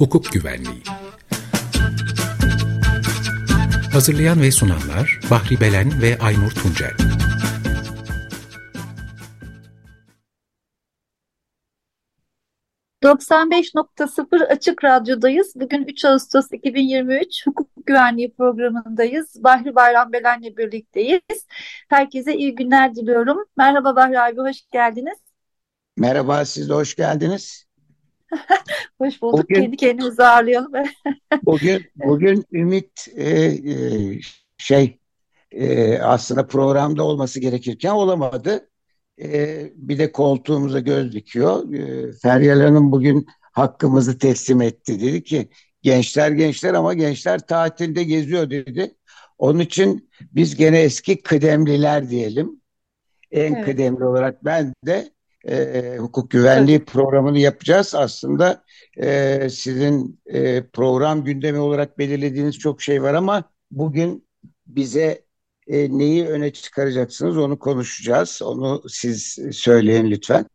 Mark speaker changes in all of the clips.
Speaker 1: Hukuk Güvenliği Hazırlayan ve sunanlar Bahri Belen ve Aynur Tuncel
Speaker 2: 95.0 Açık Radyo'dayız. Bugün 3 Ağustos 2023 Hukuk Güvenliği programındayız. Bahri Bayram Belen'le birlikteyiz. Herkese iyi günler diliyorum. Merhaba Bahri abi, hoş geldiniz.
Speaker 3: Merhaba, siz de hoş geldiniz.
Speaker 2: hoş bulduk. Bugün, Kendi kendimizi ağırlayalım.
Speaker 3: bugün, bugün Ümit e, e, şey e, aslında programda olması gerekirken olamadı. Ee, bir de koltuğumuza göz dikiyor. Ee, Feryal Hanım bugün hakkımızı teslim etti. Dedi ki gençler gençler ama gençler tatilde geziyor dedi. Onun için biz gene eski kıdemliler diyelim. En evet. kıdemli olarak ben de e, hukuk güvenliği evet. programını yapacağız. Aslında e, sizin e, program gündemi olarak belirlediğiniz çok şey var ama bugün bize e, neyi öne çıkaracaksınız onu konuşacağız. Onu siz söyleyin lütfen.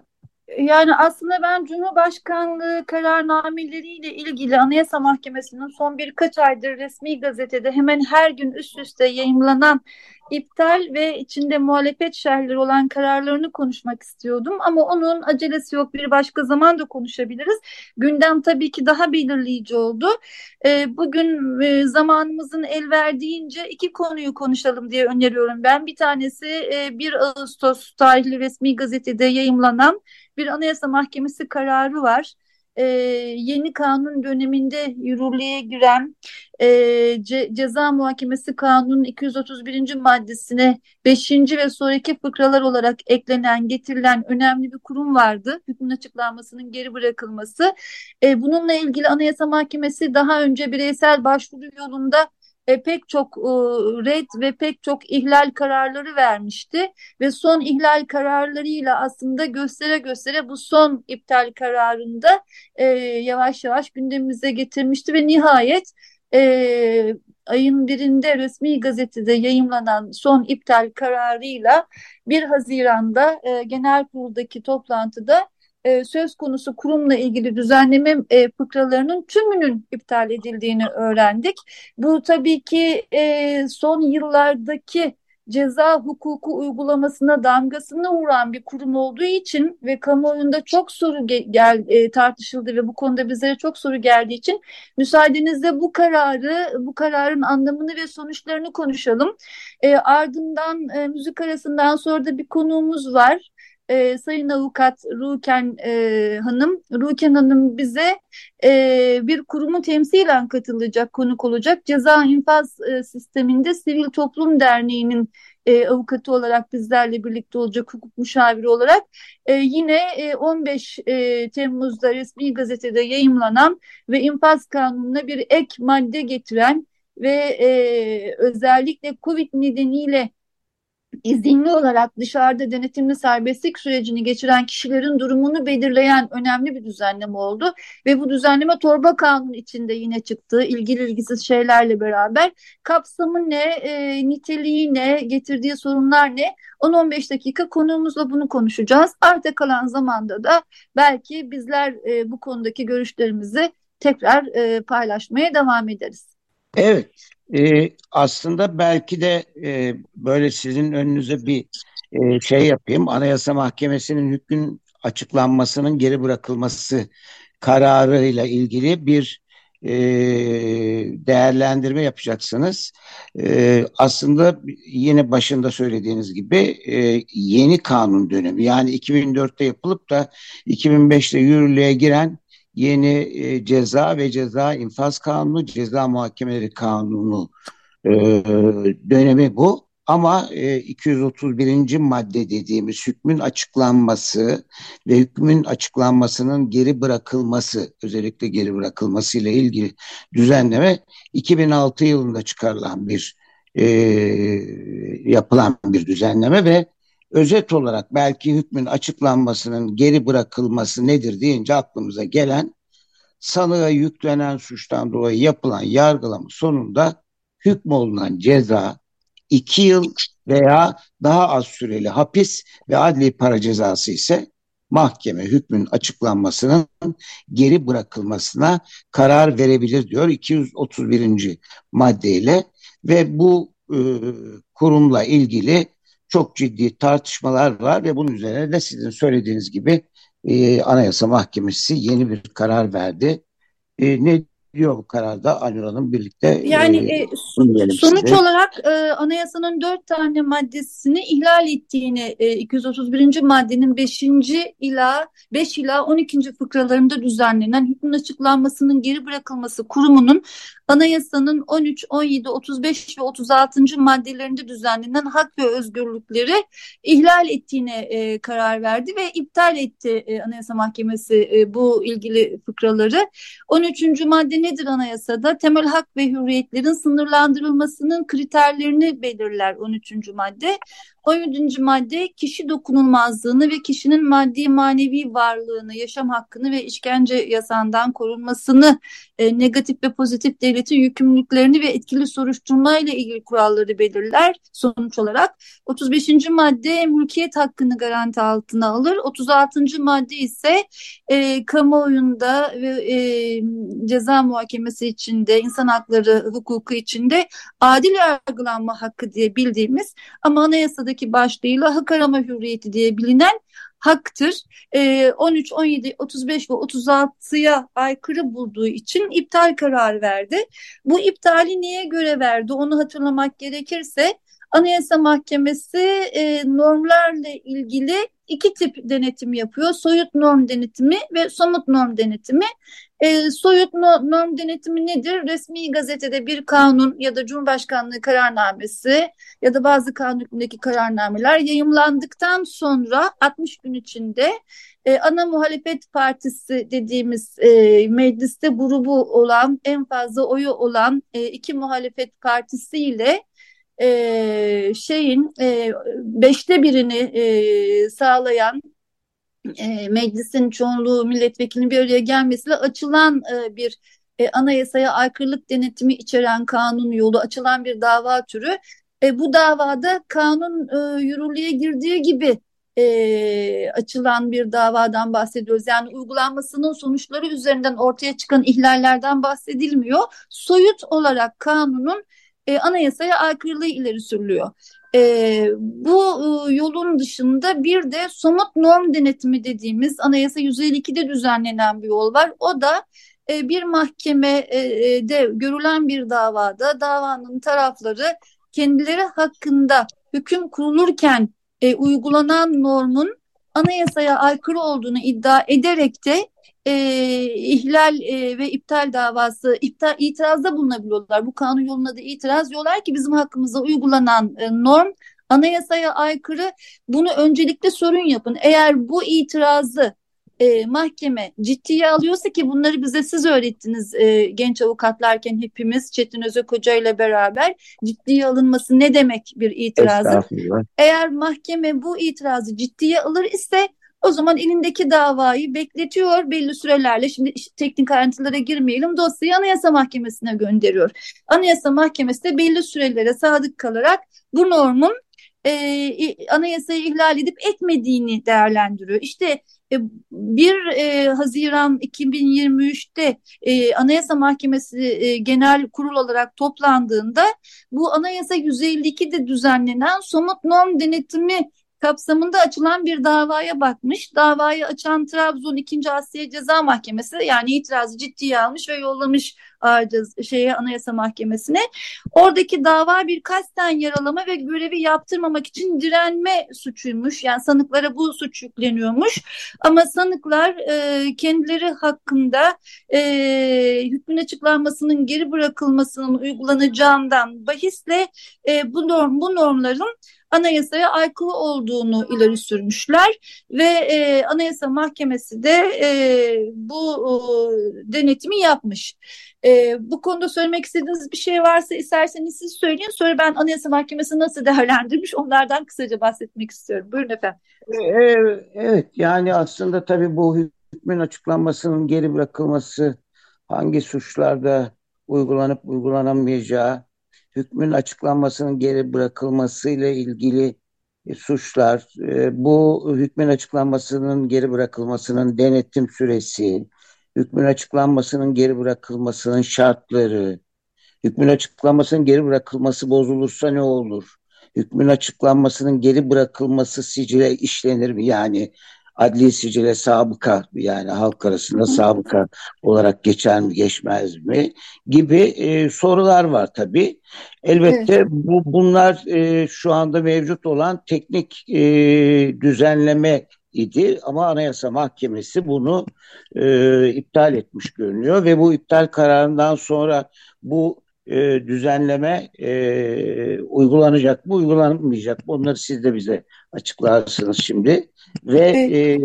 Speaker 2: Yani aslında ben Cumhurbaşkanlığı kararnameleriyle ilgili Anayasa Mahkemesi'nin son birkaç aydır resmi gazetede hemen her gün üst üste yayımlanan iptal ve içinde muhalefet şerhleri olan kararlarını konuşmak istiyordum. Ama onun acelesi yok bir başka zaman da konuşabiliriz. Gündem tabii ki daha belirleyici oldu. E, bugün e, zamanımızın el verdiğince iki konuyu konuşalım diye öneriyorum ben. Bir tanesi e, 1 Ağustos tarihli resmi gazetede yayımlanan bir Anayasa Mahkemesi kararı var e, yeni kanun döneminde yürürlüğe giren e, ce, ceza muhakemesi kanunun 231. maddesine 5. ve sonraki fıkralar olarak eklenen, getirilen önemli bir kurum vardı. Hükmün açıklanmasının geri bırakılması. E, bununla ilgili Anayasa Mahkemesi daha önce bireysel başvuru yolunda e, pek çok e, red ve pek çok ihlal kararları vermişti. Ve son ihlal kararlarıyla aslında göstere göstere bu son iptal kararında e, yavaş yavaş gündemimize getirmişti. Ve nihayet e, ayın birinde resmi gazetede yayımlanan son iptal kararıyla 1 Haziran'da e, genel kuruldaki toplantıda e, söz konusu kurumla ilgili düzenleme e, fıkralarının tümünün iptal edildiğini öğrendik. Bu tabii ki e, son yıllardaki ceza hukuku uygulamasına damgasını vuran bir kurum olduğu için ve kamuoyunda çok soru gel, e, tartışıldı ve bu konuda bizlere çok soru geldiği için müsaadenizle bu kararı, bu kararın anlamını ve sonuçlarını konuşalım. E, ardından e, müzik arasından sonra da bir konuğumuz var e, Sayın Avukat Ruken e, Hanım, Ruken Hanım bize e, bir kurumu temsilen katılacak, konuk olacak. Ceza infaz e, sisteminde Sivil Toplum Derneği'nin e, avukatı olarak bizlerle birlikte olacak hukuk müşaviri olarak e, yine e, 15 e, Temmuz'da resmi gazetede yayımlanan ve infaz kanununa bir ek madde getiren ve e, özellikle Covid nedeniyle izinli olarak dışarıda denetimli serbestlik sürecini geçiren kişilerin durumunu belirleyen önemli bir düzenleme oldu. Ve bu düzenleme torba kanun içinde yine çıktı. İlgili ilgisiz şeylerle beraber kapsamı ne, e, niteliği ne, getirdiği sorunlar ne? 10-15 dakika konuğumuzla bunu konuşacağız. Arta kalan zamanda da belki bizler e, bu konudaki görüşlerimizi tekrar e, paylaşmaya devam ederiz.
Speaker 3: Evet, e, aslında belki de e, böyle sizin önünüze bir e, şey yapayım. Anayasa Mahkemesi'nin hükmün açıklanmasının geri bırakılması kararıyla ilgili bir e, değerlendirme yapacaksınız. E, aslında yine başında söylediğiniz gibi e, yeni kanun dönemi yani 2004'te yapılıp da 2005'te yürürlüğe giren yeni e, ceza ve ceza infaz kanunu, ceza muhakemeleri kanunu e, dönemi bu. Ama e, 231. madde dediğimiz hükmün açıklanması ve hükmün açıklanmasının geri bırakılması, özellikle geri bırakılması ile ilgili düzenleme 2006 yılında çıkarılan bir e, yapılan bir düzenleme ve özet olarak belki hükmün açıklanmasının geri bırakılması nedir deyince aklımıza gelen sanığa yüklenen suçtan dolayı yapılan yargılama sonunda hükmolunan ceza iki yıl veya daha az süreli hapis ve adli para cezası ise mahkeme hükmün açıklanmasının geri bırakılmasına karar verebilir diyor 231. maddeyle ve bu e, kurumla ilgili çok ciddi tartışmalar var ve bunun üzerine de sizin söylediğiniz gibi e, Anayasa Mahkemesi yeni bir karar verdi. E, ne diyor bu kararda Aynur Hanım birlikte
Speaker 2: yani e, sonuç size. olarak e, anayasanın dört tane maddesini ihlal ettiğini e, 231. maddenin 5. ila 5 ila 12. fıkralarında düzenlenen hükmün açıklanmasının geri bırakılması kurumunun anayasanın 13, 17, 35 ve 36. maddelerinde düzenlenen hak ve özgürlükleri ihlal ettiğine e, karar verdi ve iptal etti e, Anayasa Mahkemesi e, bu ilgili fıkraları. 13. madde nedir anayasada? Temel hak ve hürriyetlerin sınırlandırılmasının kriterlerini belirler 13. madde. 17. madde kişi dokunulmazlığını ve kişinin maddi manevi varlığını, yaşam hakkını ve işkence yasağından korunmasını, e, negatif ve pozitif devletin yükümlülüklerini ve etkili soruşturma ile ilgili kuralları belirler sonuç olarak. 35. madde mülkiyet hakkını garanti altına alır. 36. madde ise e, kamuoyunda ve e, ceza muhakemesi içinde, insan hakları hukuku içinde adil yargılanma hakkı diye bildiğimiz ama anayasadaki Anayasa'daki başlığıyla hak arama hürriyeti diye bilinen haktır. E, 13, 17, 35 ve 36'ya aykırı bulduğu için iptal kararı verdi. Bu iptali niye göre verdi onu hatırlamak gerekirse Anayasa Mahkemesi e, normlarla ilgili iki tip denetim yapıyor. Soyut norm denetimi ve somut norm denetimi. E, soyut no, norm denetimi nedir? Resmi gazetede bir kanun ya da Cumhurbaşkanlığı kararnamesi ya da bazı kanundaki kararnameler yayımlandıktan sonra 60 gün içinde e, ana muhalefet partisi dediğimiz e, mecliste grubu olan en fazla oyu olan e, iki muhalefet partisiyle e, şeyin e, beşte birini e, sağlayan e, meclisin çoğunluğu milletvekilinin bir araya gelmesiyle açılan e, bir e, anayasaya aykırılık denetimi içeren kanun yolu açılan bir dava türü. E, bu davada kanun e, yürürlüğe girdiği gibi e, açılan bir davadan bahsediyoruz. Yani uygulanmasının sonuçları üzerinden ortaya çıkan ihlallerden bahsedilmiyor. Soyut olarak kanunun e, anayasaya aykırılığı ileri sürülüyor. E, bu e, yolun dışında bir de somut norm denetimi dediğimiz anayasa 152'de düzenlenen bir yol var. O da e, bir mahkemede görülen bir davada davanın tarafları kendileri hakkında hüküm kurulurken e, uygulanan normun anayasaya aykırı olduğunu iddia ederek de e, ihlal e, ve iptal davası iptal, itirazda bulunabiliyorlar. Bu kanun yoluna da itiraz diyorlar ki bizim hakkımıza uygulanan e, norm anayasaya aykırı. Bunu öncelikle sorun yapın. Eğer bu itirazı e, mahkeme ciddiye alıyorsa ki bunları bize siz öğrettiniz e, genç avukatlarken hepimiz Çetin Özekoca ile beraber ciddiye alınması ne demek bir itirazın? Eğer mahkeme bu itirazı ciddiye alır ise o zaman elindeki davayı bekletiyor belli sürelerle. Şimdi teknik ayrıntılara girmeyelim. Dosyayı Anayasa Mahkemesi'ne gönderiyor. Anayasa Mahkemesi de belli sürelere sadık kalarak bu normun e, anayasayı ihlal edip etmediğini değerlendiriyor. İşte e, 1 e, Haziran 2023'te e, Anayasa Mahkemesi e, Genel Kurul olarak toplandığında bu Anayasa 152'de düzenlenen somut norm denetimi kapsamında açılan bir davaya bakmış. Davayı açan Trabzon 2. Asya Ceza Mahkemesi yani itirazı ciddiye almış ve yollamış şeye Anayasa Mahkemesi'ne. Oradaki dava bir kasten yaralama ve görevi yaptırmamak için direnme suçuymuş. Yani sanıklara bu suç yükleniyormuş. Ama sanıklar e, kendileri hakkında e, hükmün açıklanmasının geri bırakılmasının uygulanacağından bahisle e, bu norm bu normların anayasaya aykırı olduğunu ileri sürmüşler ve e, Anayasa Mahkemesi de e, bu e, denetimi yapmış. E, bu konuda söylemek istediğiniz bir şey varsa isterseniz siz söyleyin. Sonra ben Anayasa Mahkemesi nasıl değerlendirmiş onlardan kısaca bahsetmek istiyorum. Buyurun efendim.
Speaker 3: E, e, evet yani aslında tabii bu hükmün açıklanmasının geri bırakılması hangi suçlarda uygulanıp uygulanamayacağı hükmün açıklanmasının geri bırakılması ile ilgili e, suçlar, e, bu hükmün açıklanmasının geri bırakılmasının denetim süresi, hükmün açıklanmasının geri bırakılmasının şartları, hükmün açıklanmasının geri bırakılması bozulursa ne olur? Hükmün açıklanmasının geri bırakılması sicile işlenir mi? Yani adli sicile sabıka yani halk arasında sabıka olarak geçer mi geçmez mi gibi e, sorular var tabii. Elbette evet. bu bunlar e, şu anda mevcut olan teknik e, düzenleme idi ama Anayasa Mahkemesi bunu e, iptal etmiş görünüyor ve bu iptal kararından sonra bu e, düzenleme e, uygulanacak mı uygulanmayacak mı onları siz de bize açıklarsınız şimdi ve e,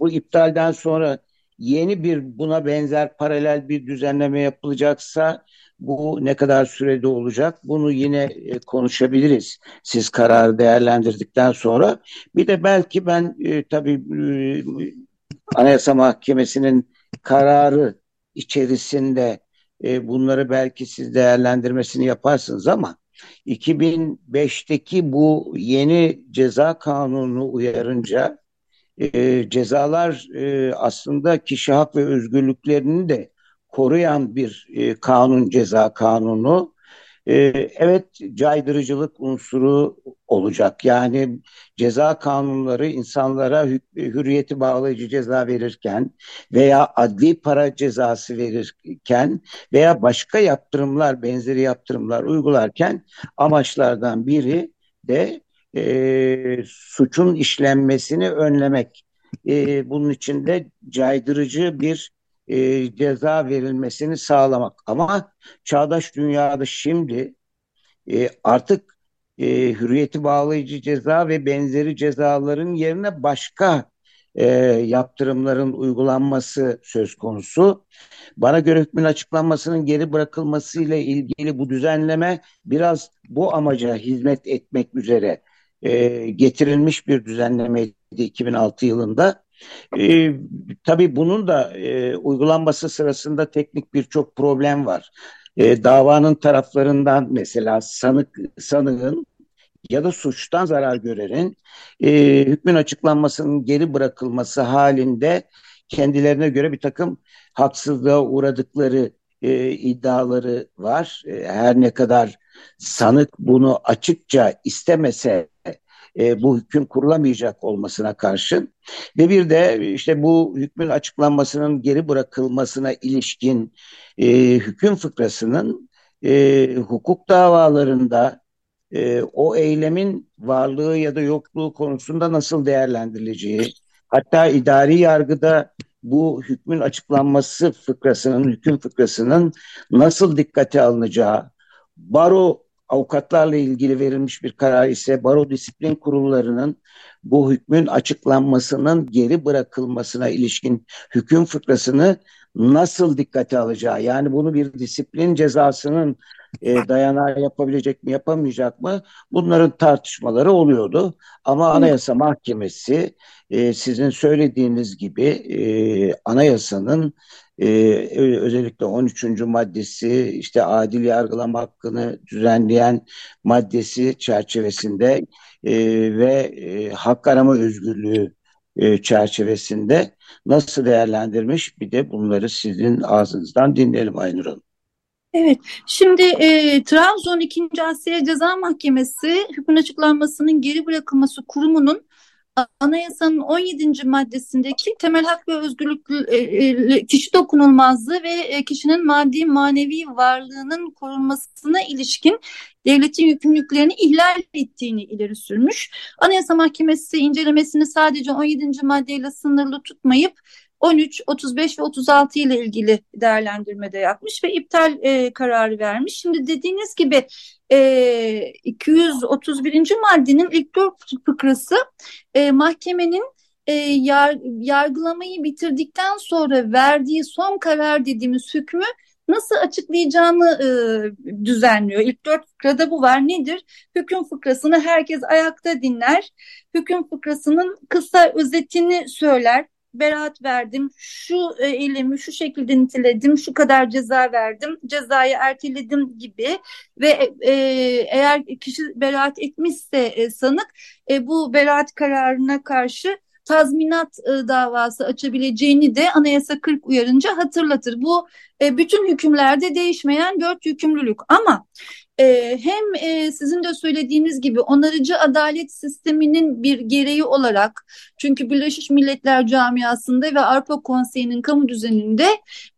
Speaker 3: bu iptalden sonra yeni bir buna benzer paralel bir düzenleme yapılacaksa bu ne kadar sürede olacak? Bunu yine e, konuşabiliriz. Siz kararı değerlendirdikten sonra. Bir de belki ben e, tabii e, Anayasa Mahkemesi'nin kararı içerisinde e, bunları belki siz değerlendirmesini yaparsınız ama 2005'teki bu yeni ceza kanunu uyarınca e, cezalar e, aslında kişi hak ve özgürlüklerini de koruyan bir kanun ceza kanunu e, evet caydırıcılık unsuru olacak. Yani ceza kanunları insanlara hürriyeti bağlayıcı ceza verirken veya adli para cezası verirken veya başka yaptırımlar, benzeri yaptırımlar uygularken amaçlardan biri de e, suçun işlenmesini önlemek. E, bunun için de caydırıcı bir e, ceza verilmesini sağlamak. Ama çağdaş dünyada şimdi e, artık e, hürriyeti bağlayıcı ceza ve benzeri cezaların yerine başka e, yaptırımların uygulanması söz konusu. Bana göre hükmün açıklanmasının geri bırakılması ile ilgili bu düzenleme biraz bu amaca hizmet etmek üzere e, getirilmiş bir düzenlemeydi 2006 yılında. E, tabii bunun da e, uygulanması sırasında teknik birçok problem var. E, davanın taraflarından mesela sanık sanığın ya da suçtan zarar görenin e, hükmün açıklanmasının geri bırakılması halinde kendilerine göre bir takım haksızlığa uğradıkları e, iddiaları var. E, her ne kadar sanık bunu açıkça istemese e, bu hüküm kurulamayacak olmasına karşın ve bir de işte bu hükmün açıklanmasının geri bırakılmasına ilişkin e, hüküm fıkrasının e, hukuk davalarında e, o eylemin varlığı ya da yokluğu konusunda nasıl değerlendirileceği, hatta idari yargıda bu hükmün açıklanması fıkrasının, hüküm fıkrasının nasıl dikkate alınacağı, baro avukatlarla ilgili verilmiş bir karar ise baro disiplin kurullarının bu hükmün açıklanmasının geri bırakılmasına ilişkin hüküm fıkrasını nasıl dikkate alacağı yani bunu bir disiplin cezasının e, dayanağı yapabilecek mi yapamayacak mı bunların tartışmaları oluyordu. Ama Anayasa Mahkemesi e, sizin söylediğiniz gibi e, anayasanın e, özellikle 13. maddesi işte adil yargılama hakkını düzenleyen maddesi çerçevesinde e, ve e, hak arama özgürlüğü e, çerçevesinde nasıl değerlendirmiş bir de bunları sizin ağzınızdan dinleyelim Aynur Hanım.
Speaker 2: Evet, şimdi e, Trabzon 2. Asya Ceza Mahkemesi hükmün açıklanmasının geri bırakılması kurumunun Anayasanın 17. maddesindeki temel hak ve özgürlük e, e, kişi dokunulmazlığı ve e, kişinin maddi manevi varlığının korunmasına ilişkin devletin yükümlülüklerini ihlal ettiğini ileri sürmüş. Anayasa Mahkemesi incelemesini sadece 17. maddeyle sınırlı tutmayıp 13, 35 ve 36 ile ilgili değerlendirmede yapmış ve iptal e, kararı vermiş. Şimdi dediğiniz gibi e, 231. maddenin ilk dört fıkrası e, mahkemenin e, yar, yargılamayı bitirdikten sonra verdiği son karar dediğimiz hükmü nasıl açıklayacağını e, düzenliyor. İlk dört fıkrada bu var. Nedir? Hüküm fıkrasını herkes ayakta dinler. Hüküm fıkrasının kısa özetini söyler beraat verdim, şu e, eylemi şu şekilde niteledim, şu kadar ceza verdim, cezayı erteledim gibi ve e, eğer kişi beraat etmişse e, sanık e, bu beraat kararına karşı tazminat e, davası açabileceğini de Anayasa 40 uyarınca hatırlatır. Bu e, bütün hükümlerde değişmeyen dört yükümlülük ama e, hem e, sizin de söylediğiniz gibi onarıcı adalet sisteminin bir gereği olarak çünkü Birleşmiş Milletler camiasında ve Avrupa Konseyi'nin kamu düzeninde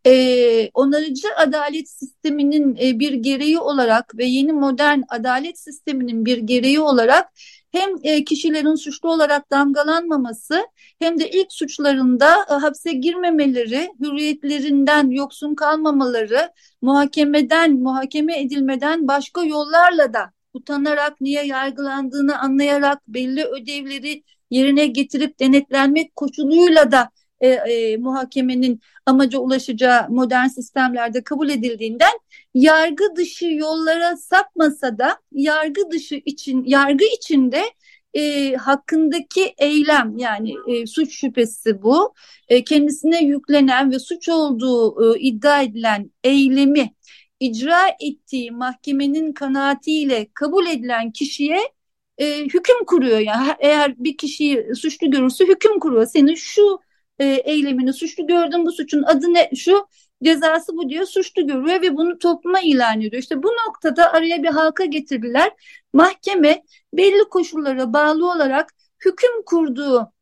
Speaker 2: e, onarıcı adalet sisteminin e, bir gereği olarak ve yeni modern adalet sisteminin bir gereği olarak hem e, kişilerin suçlu olarak damgalanmaması hem de ilk suçlarında e, hapse girmemeleri, hürriyetlerinden yoksun kalmamaları, muhakemeden, muhakeme edilmeden başka yollarla da utanarak niye yargılandığını anlayarak belli ödevleri yerine getirip denetlenmek koşuluyla da e, e, muhakemenin amaca ulaşacağı modern sistemlerde kabul edildiğinden yargı dışı yollara sapmasa da yargı dışı için yargı içinde e, hakkındaki eylem yani e, suç şüphesi bu. E, kendisine yüklenen ve suç olduğu e, iddia edilen eylemi icra ettiği mahkemenin kanaatiyle kabul edilen kişiye e, hüküm kuruyor. Yani eğer bir kişiyi suçlu görürse hüküm kuruyor. Senin şu e, eylemini suçlu gördüm bu suçun adı ne şu cezası bu diyor suçlu görüyor ve bunu topluma ilan ediyor. İşte bu noktada araya bir halka getirdiler. Mahkeme belli koşullara bağlı olarak hüküm kurduğu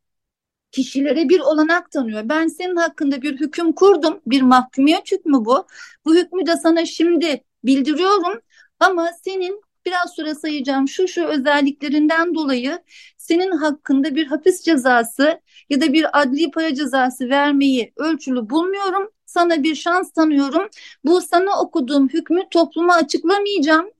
Speaker 2: kişilere bir olanak tanıyor. Ben senin hakkında bir hüküm kurdum. Bir mahkumiyet hükmü bu. Bu hükmü de sana şimdi bildiriyorum. Ama senin biraz sonra sayacağım şu şu özelliklerinden dolayı senin hakkında bir hapis cezası ya da bir adli para cezası vermeyi ölçülü bulmuyorum. Sana bir şans tanıyorum. Bu sana okuduğum hükmü topluma açıklamayacağım.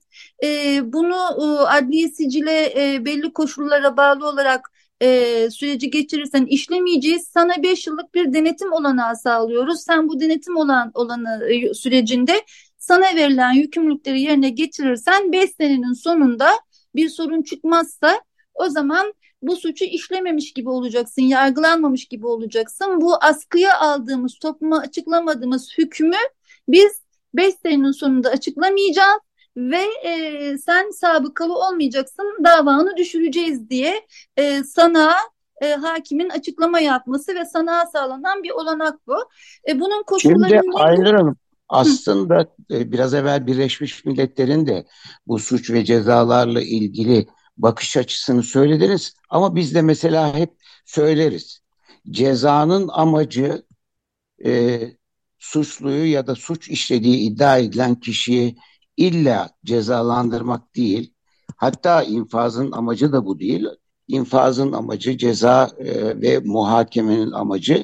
Speaker 2: E, bunu e, adli sicile e, belli koşullara bağlı olarak e, süreci geçirirsen işlemeyeceğiz. Sana 5 yıllık bir denetim olanağı sağlıyoruz. Sen bu denetim olan olanı e, sürecinde sana verilen yükümlülükleri yerine getirirsen 5 senenin sonunda bir sorun çıkmazsa o zaman bu suçu işlememiş gibi olacaksın, yargılanmamış gibi olacaksın. Bu askıya aldığımız, topluma açıklamadığımız hükmü biz 5 senenin sonunda açıklamayacağız ve e, sen sabıkalı olmayacaksın, davanı düşüreceğiz diye e, sana e, hakimin açıklama yapması ve sana sağlanan bir olanak bu. E, bunun koşulları
Speaker 3: Şimdi Aynur Hanım aslında e, biraz evvel Birleşmiş Milletler'in de bu suç ve cezalarla ilgili bakış açısını söylediniz ama biz de mesela hep söyleriz. Cezanın amacı e, suçluyu ya da suç işlediği iddia edilen kişiyi illa cezalandırmak değil. Hatta infazın amacı da bu değil. İnfazın amacı ceza e, ve muhakemenin amacı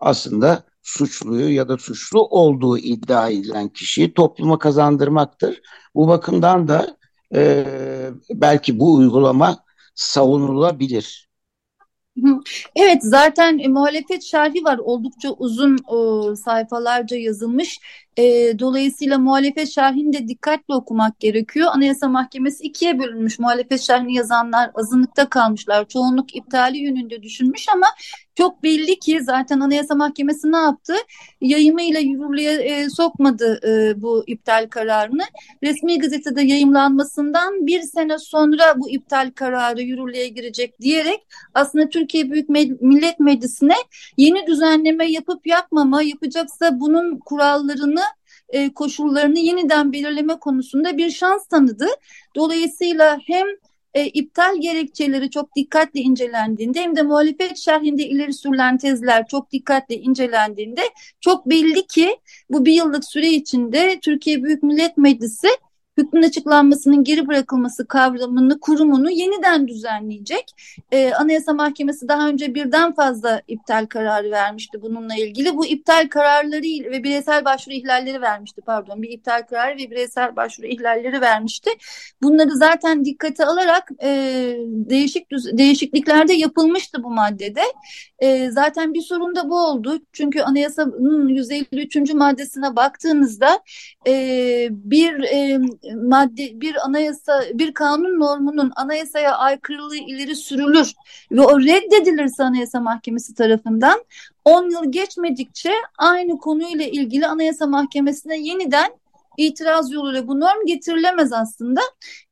Speaker 3: aslında suçluyu ya da suçlu olduğu iddia edilen kişiyi topluma kazandırmaktır. Bu bakımdan da e, belki bu uygulama savunulabilir.
Speaker 2: Evet zaten e, muhalefet şerhi var oldukça uzun e, sayfalarca yazılmış. E, dolayısıyla muhalefet şerhini de dikkatli okumak gerekiyor. Anayasa Mahkemesi ikiye bölünmüş. Muhalefet şerhini yazanlar azınlıkta kalmışlar. Çoğunluk iptali yönünde düşünmüş ama çok belli ki zaten Anayasa Mahkemesi ne yaptı? Yayımıyla yürürlüğe e, sokmadı e, bu iptal kararını. Resmi gazetede yayımlanmasından bir sene sonra bu iptal kararı yürürlüğe girecek diyerek aslında Türkiye Büyük Millet Meclisi'ne yeni düzenleme yapıp yapmama yapacaksa bunun kurallarını e, koşullarını yeniden belirleme konusunda bir şans tanıdı. Dolayısıyla hem e, iptal gerekçeleri çok dikkatli incelendiğinde hem de muhalefet şerhinde ileri sürülen tezler çok dikkatli incelendiğinde çok belli ki bu bir yıllık süre içinde Türkiye Büyük Millet Meclisi hükmün açıklanmasının geri bırakılması kavramını, kurumunu yeniden düzenleyecek. Ee, Anayasa Mahkemesi daha önce birden fazla iptal kararı vermişti bununla ilgili. Bu iptal kararları ve bireysel başvuru ihlalleri vermişti pardon. Bir iptal kararı ve bireysel başvuru ihlalleri vermişti. Bunları zaten dikkate alarak e, değişik değişikliklerde yapılmıştı bu maddede. E, zaten bir sorun da bu oldu. Çünkü anayasanın 153. maddesine baktığınızda e, bir e, madde bir anayasa bir kanun normunun anayasaya aykırılığı ileri sürülür ve o reddedilirse Anayasa Mahkemesi tarafından 10 yıl geçmedikçe aynı konuyla ilgili Anayasa Mahkemesi'ne yeniden itiraz yoluyla bu norm getirilemez aslında.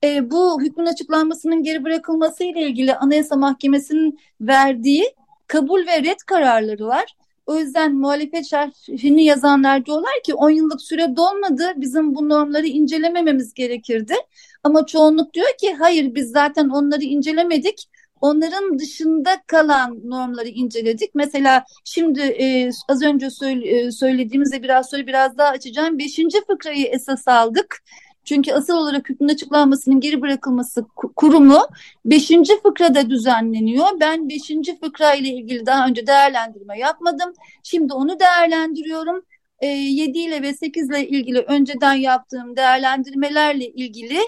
Speaker 2: E, bu hükmün açıklanmasının geri bırakılması ile ilgili Anayasa Mahkemesi'nin verdiği kabul ve red kararları var. O yüzden muhalefet şerhini yazanlar diyorlar ki 10 yıllık süre dolmadı bizim bu normları incelemememiz gerekirdi. Ama çoğunluk diyor ki hayır biz zaten onları incelemedik. Onların dışında kalan normları inceledik. Mesela şimdi e, az önce söyle, e, söylediğimizde biraz sonra biraz daha açacağım. Beşinci fıkrayı esas aldık. Çünkü asıl olarak hükmün açıklanmasının geri bırakılması kurumu 5. fıkrada düzenleniyor. Ben 5. fıkra ile ilgili daha önce değerlendirme yapmadım. Şimdi onu değerlendiriyorum. E, 7 ile ve 8 ile ilgili önceden yaptığım değerlendirmelerle ilgili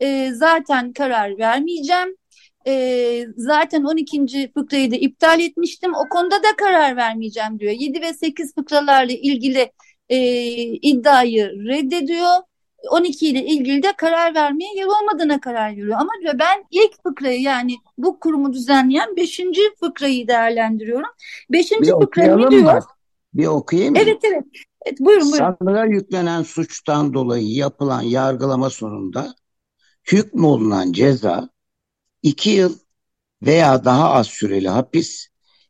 Speaker 2: e, zaten karar vermeyeceğim. E, zaten 12. fıkrayı da iptal etmiştim. O konuda da karar vermeyeceğim diyor. 7 ve 8 fıkralarla ilgili e, iddiayı reddediyor 12 ile ilgili de karar vermeye yer olmadığına karar veriyor. Ama diyor ben ilk fıkrayı yani bu kurumu düzenleyen 5. fıkrayı değerlendiriyorum. 5. fıkra ne diyor?
Speaker 3: Bir okuyayım mı?
Speaker 2: Evet evet. evet buyurun buyurun.
Speaker 3: Sandığa yüklenen suçtan dolayı yapılan yargılama sonunda hükmolunan ceza 2 yıl veya daha az süreli hapis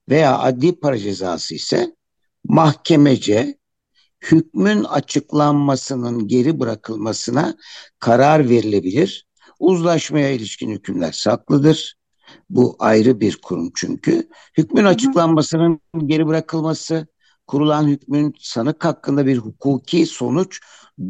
Speaker 3: veya adli para cezası ise mahkemece hükmün açıklanmasının geri bırakılmasına karar verilebilir. Uzlaşmaya ilişkin hükümler saklıdır. Bu ayrı bir kurum çünkü. Hükmün açıklanmasının geri bırakılması, kurulan hükmün sanık hakkında bir hukuki sonuç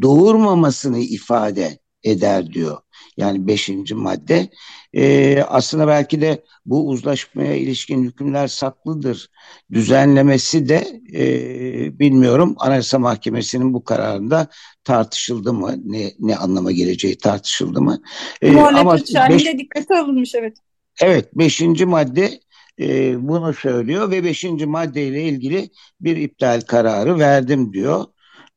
Speaker 3: doğurmamasını ifade eder diyor. Yani beşinci madde. Ee, aslında belki de bu uzlaşmaya ilişkin hükümler saklıdır. Düzenlemesi de e, bilmiyorum Anayasa Mahkemesi'nin bu kararında tartışıldı mı? Ne, ne anlama geleceği tartışıldı mı?
Speaker 2: Ee, ama beş, dikkate alınmış evet.
Speaker 3: Evet beşinci madde e, bunu söylüyor ve beşinci maddeyle ilgili bir iptal kararı verdim diyor.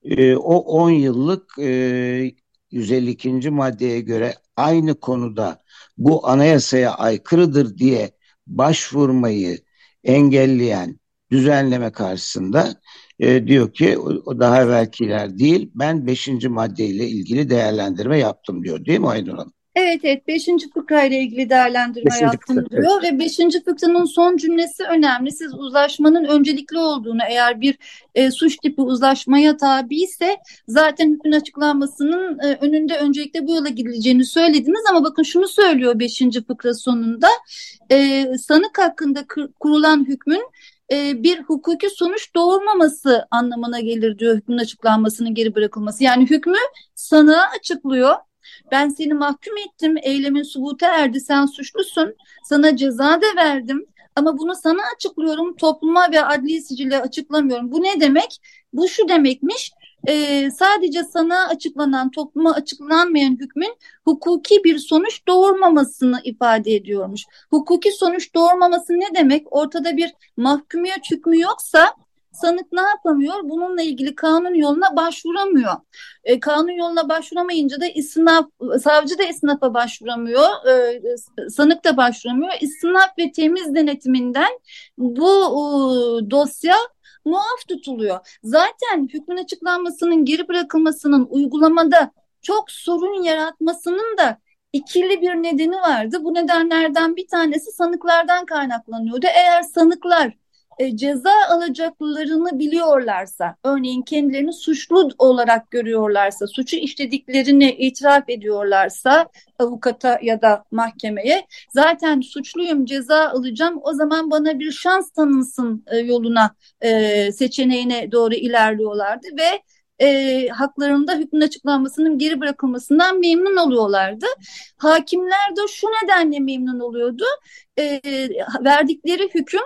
Speaker 3: E, o 10 yıllık e, 152. maddeye göre aynı konuda bu anayasaya aykırıdır diye başvurmayı engelleyen düzenleme karşısında e, diyor ki o daha evvelkiler değil ben 5. maddeyle ilgili değerlendirme yaptım diyor değil mi Aynur Hanım?
Speaker 2: Evet evet 5. fıkra ile ilgili değerlendirme beşinci yaptım fıkra, diyor evet. ve 5. fıkranın son cümlesi önemli. Siz uzlaşmanın öncelikli olduğunu eğer bir e, suç tipi uzlaşmaya tabi ise zaten hükmün açıklanmasının e, önünde öncelikle bu yola gidileceğini söylediniz ama bakın şunu söylüyor 5. fıkra sonunda e, sanık hakkında kurulan hükmün e, bir hukuki sonuç doğurmaması anlamına gelir diyor hükmün açıklanmasının geri bırakılması. Yani hükmü sanığa açıklıyor ben seni mahkum ettim, eylemin subuta erdi, sen suçlusun, sana ceza da verdim. Ama bunu sana açıklıyorum, topluma ve adli sicile açıklamıyorum. Bu ne demek? Bu şu demekmiş, e, sadece sana açıklanan, topluma açıklanmayan hükmün hukuki bir sonuç doğurmamasını ifade ediyormuş. Hukuki sonuç doğurmaması ne demek? Ortada bir mahkumiyet hükmü yoksa sanık ne yapamıyor? Bununla ilgili kanun yoluna başvuramıyor. E, kanun yoluna başvuramayınca da istinaf, savcı da isnafa başvuramıyor, e, sanık da başvuramıyor. İstinaf ve temiz denetiminden bu e, dosya muaf tutuluyor. Zaten hükmün açıklanmasının geri bırakılmasının uygulamada çok sorun yaratmasının da ikili bir nedeni vardı. Bu nedenlerden bir tanesi sanıklardan kaynaklanıyordu. Eğer sanıklar e, ceza alacaklarını biliyorlarsa, örneğin kendilerini suçlu olarak görüyorlarsa, suçu işlediklerini itiraf ediyorlarsa avukata ya da mahkemeye zaten suçluyum ceza alacağım o zaman bana bir şans tanınsın e, yoluna e, seçeneğine doğru ilerliyorlardı ve e, haklarında hükmün açıklanmasının geri bırakılmasından memnun oluyorlardı. Hakimler de şu nedenle memnun oluyordu. E, verdikleri hüküm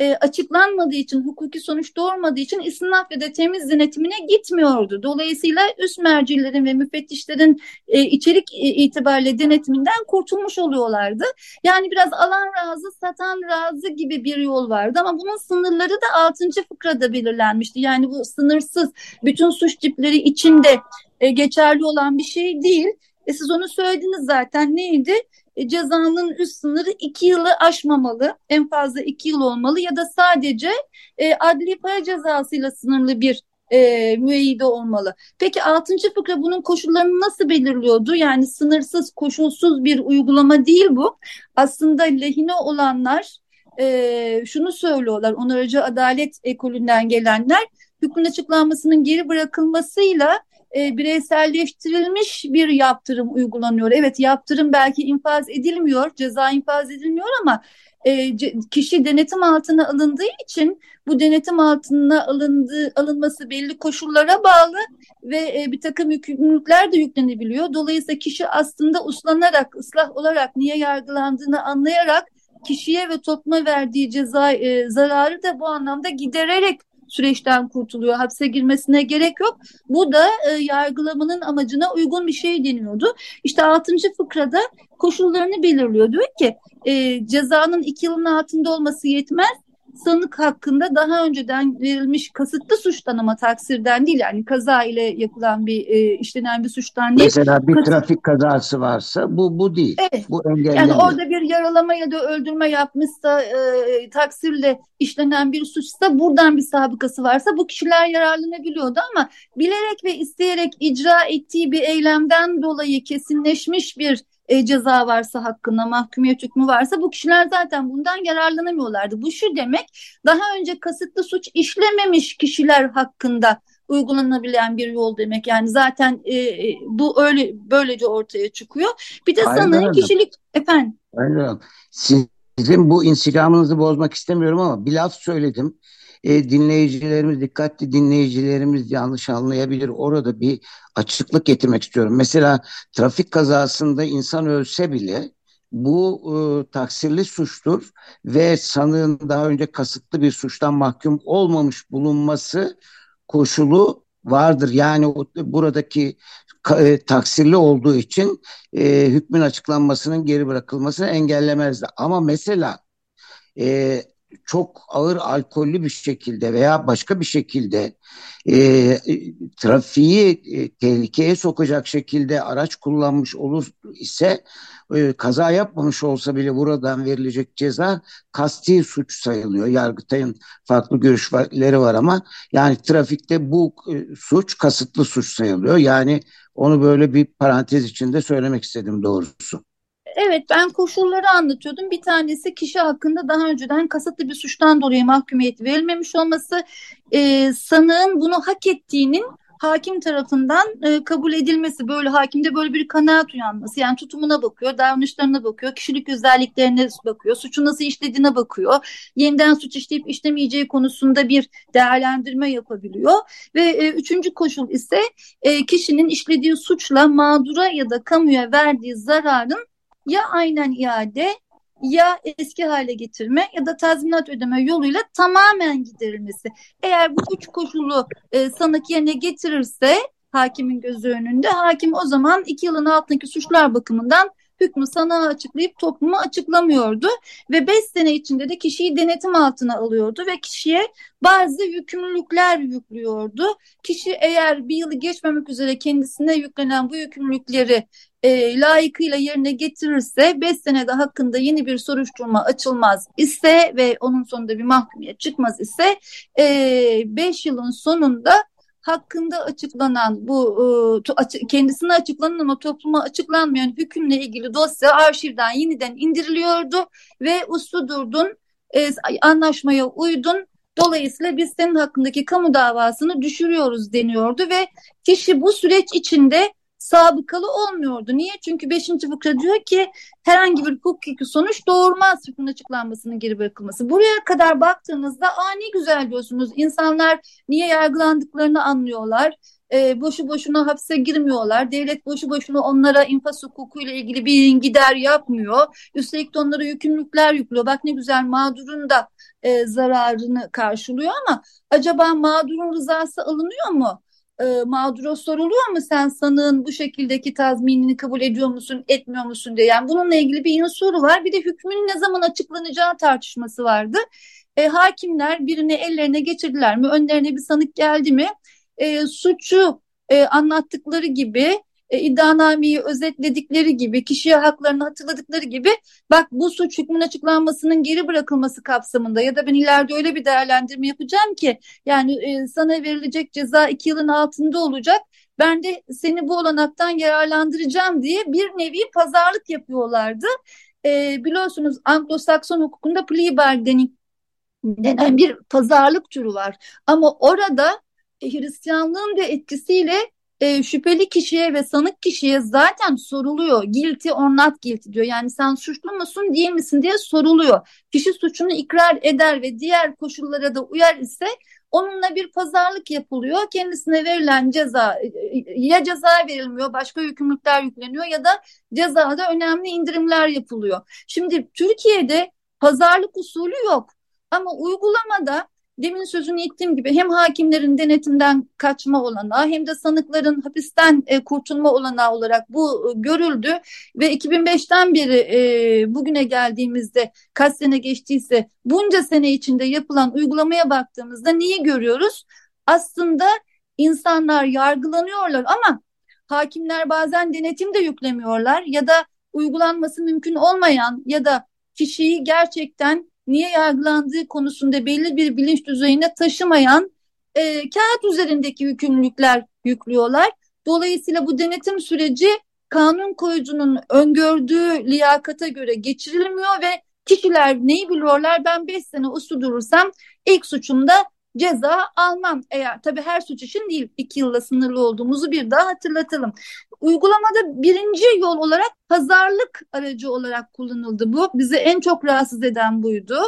Speaker 2: e, açıklanmadığı için, hukuki sonuç doğurmadığı için istinaf ve de temiz denetimine gitmiyordu. Dolayısıyla üst mercilerin ve müfettişlerin e, içerik e, itibariyle denetiminden kurtulmuş oluyorlardı. Yani biraz alan razı, satan razı gibi bir yol vardı ama bunun sınırları da 6. fıkrada belirlenmişti. Yani bu sınırsız bütün suç tipleri içinde e, geçerli olan bir şey değil E siz onu söylediniz zaten neydi? E, cezanın üst sınırı iki yılı aşmamalı. En fazla iki yıl olmalı ya da sadece e, adli para cezasıyla sınırlı bir e, müeyyide olmalı. Peki altıncı fıkra bunun koşullarını nasıl belirliyordu? Yani sınırsız, koşulsuz bir uygulama değil bu. Aslında lehine olanlar e, şunu söylüyorlar. Onarıcı adalet ekolünden gelenler hükmün açıklanmasının geri bırakılmasıyla e, bireyselleştirilmiş bir yaptırım uygulanıyor. Evet yaptırım belki infaz edilmiyor, ceza infaz edilmiyor ama e, kişi denetim altına alındığı için bu denetim altına alındığı alınması belli koşullara bağlı ve e, bir takım yükümlülükler de yüklenebiliyor. Dolayısıyla kişi aslında uslanarak, ıslah olarak niye yargılandığını anlayarak kişiye ve topluma verdiği ceza e, zararı da bu anlamda gidererek süreçten kurtuluyor. Hapse girmesine gerek yok. Bu da e, yargılamanın amacına uygun bir şey deniyordu. İşte 6. fıkrada koşullarını belirliyor. Diyor ki e, cezanın iki yılın altında olması yetmez sanık hakkında daha önceden verilmiş kasıtlı suçtan ama taksirden değil yani kaza ile yapılan bir e, işlenen bir suçtan değil.
Speaker 3: Mesela bir trafik kazası varsa bu bu değil. Evet. Bu engellenir.
Speaker 2: Yani orada bir yaralama ya da öldürme yapmışsa e, taksirle işlenen bir suçsa buradan bir sabıkası varsa bu kişiler yararlanabiliyordu ama bilerek ve isteyerek icra ettiği bir eylemden dolayı kesinleşmiş bir e, ceza varsa hakkında mahkumiyet hükmü varsa bu kişiler zaten bundan yararlanamıyorlardı. Bu şu demek daha önce kasıtlı suç işlememiş kişiler hakkında uygulanabilen bir yol demek. Yani zaten e, e bu öyle böylece ortaya çıkıyor. Bir de sanığın kişilik efendim.
Speaker 3: Aynen. Sizin bu insikamınızı bozmak istemiyorum ama bir laf söyledim e, dinleyicilerimiz, dikkatli dinleyicilerimiz yanlış anlayabilir. Orada bir açıklık getirmek istiyorum. Mesela trafik kazasında insan ölse bile bu e, taksirli suçtur ve sanığın daha önce kasıtlı bir suçtan mahkum olmamış bulunması koşulu vardır. Yani o, buradaki e, taksirli olduğu için e, hükmün açıklanmasının geri bırakılmasını engellemezdi. Ama mesela e, çok ağır alkollü bir şekilde veya başka bir şekilde e, trafiği e, tehlikeye sokacak şekilde araç kullanmış olur ise e, kaza yapmamış olsa bile buradan verilecek ceza kasti suç sayılıyor. Yargıtay'ın farklı görüşleri var ama yani trafikte bu e, suç kasıtlı suç sayılıyor. Yani onu böyle bir parantez içinde söylemek istedim doğrusu.
Speaker 2: Evet ben koşulları anlatıyordum. Bir tanesi kişi hakkında daha önceden kasıtlı bir suçtan dolayı mahkumiyet verilmemiş olması, e, sanığın bunu hak ettiğinin hakim tarafından e, kabul edilmesi, böyle hakimde böyle bir kanaat uyanması. Yani tutumuna bakıyor, davranışlarına bakıyor, kişilik özelliklerine bakıyor, suçu nasıl işlediğine bakıyor. Yeniden suç işleyip işlemeyeceği konusunda bir değerlendirme yapabiliyor. Ve e, üçüncü koşul ise e, kişinin işlediği suçla mağdura ya da kamuya verdiği zararın ya aynen iade ya eski hale getirme ya da tazminat ödeme yoluyla tamamen giderilmesi. Eğer bu üç koşulu e, sanık yerine getirirse hakimin gözü önünde hakim o zaman iki yılın altındaki suçlar bakımından hükmü sana açıklayıp topluma açıklamıyordu ve beş sene içinde de kişiyi denetim altına alıyordu ve kişiye bazı yükümlülükler yüklüyordu. Kişi eğer bir yılı geçmemek üzere kendisine yüklenen bu yükümlülükleri e, layıkıyla yerine getirirse 5 senede hakkında yeni bir soruşturma açılmaz ise ve onun sonunda bir mahkumiyet çıkmaz ise 5 e, yılın sonunda hakkında açıklanan bu e, kendisine açıklanan ama topluma açıklanmayan hükümle ilgili dosya arşivden yeniden indiriliyordu ve uslu durdun e, anlaşmaya uydun. Dolayısıyla biz senin hakkındaki kamu davasını düşürüyoruz deniyordu ve kişi bu süreç içinde sabıkalı olmuyordu. Niye? Çünkü 5. fıkra diyor ki herhangi bir hukuki sonuç doğurmaz hükmün açıklanmasının geri bırakılması. Buraya kadar baktığınızda ani güzel diyorsunuz. İnsanlar niye yargılandıklarını anlıyorlar. E, boşu boşuna hapse girmiyorlar. Devlet boşu boşuna onlara infaz hukuku ile ilgili bir gider yapmıyor. Üstelik de onlara yükümlülükler yüklüyor. Bak ne güzel mağdurun da e, zararını karşılıyor ama acaba mağdurun rızası alınıyor mu? E, mağdura soruluyor mu sen sanığın bu şekildeki tazminini kabul ediyor musun etmiyor musun diye. Yani bununla ilgili bir soru var. Bir de hükmün ne zaman açıklanacağı tartışması vardı. E, hakimler birini ellerine geçirdiler mi? Önlerine bir sanık geldi mi? E, suçu e, anlattıkları gibi e, iddianameyi özetledikleri gibi, kişiye haklarını hatırladıkları gibi bak bu suç hükmün açıklanmasının geri bırakılması kapsamında ya da ben ileride öyle bir değerlendirme yapacağım ki yani e, sana verilecek ceza iki yılın altında olacak. Ben de seni bu olanaktan yararlandıracağım diye bir nevi pazarlık yapıyorlardı. E, biliyorsunuz Anglo-Sakson hukukunda plea bargaining denen bir pazarlık türü var. Ama orada e, Hristiyanlığın da etkisiyle e, şüpheli kişiye ve sanık kişiye zaten soruluyor. Guilty or not guilty diyor. Yani sen suçlu musun değil misin diye soruluyor. Kişi suçunu ikrar eder ve diğer koşullara da uyar ise onunla bir pazarlık yapılıyor. Kendisine verilen ceza e, e, ya ceza verilmiyor, başka yükümlülükler yükleniyor ya da cezada önemli indirimler yapılıyor. Şimdi Türkiye'de pazarlık usulü yok. Ama uygulamada demin sözünü ettiğim gibi hem hakimlerin denetimden kaçma olanağı hem de sanıkların hapisten e, kurtulma olanağı olarak bu e, görüldü ve 2005'ten beri e, bugüne geldiğimizde kaç sene geçtiyse bunca sene içinde yapılan uygulamaya baktığımızda neyi görüyoruz? Aslında insanlar yargılanıyorlar ama hakimler bazen denetim de yüklemiyorlar ya da uygulanması mümkün olmayan ya da kişiyi gerçekten niye yargılandığı konusunda belli bir bilinç düzeyine taşımayan e, kağıt üzerindeki yükümlülükler yüklüyorlar. Dolayısıyla bu denetim süreci kanun koyucunun öngördüğü liyakata göre geçirilmiyor ve kişiler neyi biliyorlar ben 5 sene uslu durursam ilk suçumda ceza almam. Eğer tabii her suç için değil iki yılla sınırlı olduğumuzu bir daha hatırlatalım. Uygulamada birinci yol olarak pazarlık aracı olarak kullanıldı bu. Bizi en çok rahatsız eden buydu.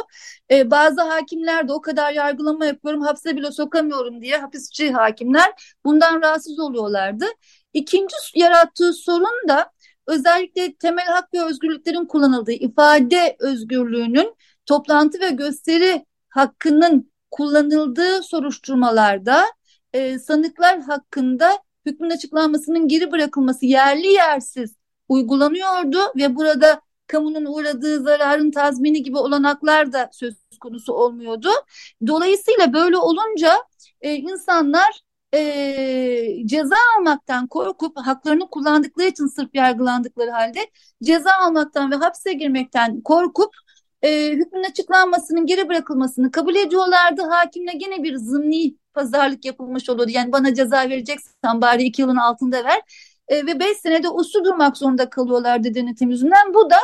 Speaker 2: Ee, bazı hakimler de o kadar yargılama yapıyorum hapse bile sokamıyorum diye hapisçi hakimler bundan rahatsız oluyorlardı. İkinci yarattığı sorun da özellikle temel hak ve özgürlüklerin kullanıldığı ifade özgürlüğünün toplantı ve gösteri hakkının kullanıldığı soruşturmalarda e, sanıklar hakkında hükmün açıklanmasının geri bırakılması yerli yersiz uygulanıyordu ve burada kamunun uğradığı zararın tazmini gibi olanaklar da söz konusu olmuyordu. Dolayısıyla böyle olunca e, insanlar e, ceza almaktan korkup haklarını kullandıkları için sırf yargılandıkları halde ceza almaktan ve hapse girmekten korkup e, hükmün açıklanmasının geri bırakılmasını kabul ediyorlardı. Hakimle gene bir zımni pazarlık yapılmış olurdu. Yani bana ceza vereceksen bari iki yılın altında ver. E, ve beş senede uslu durmak zorunda kalıyorlardı denetim yüzünden. Bu da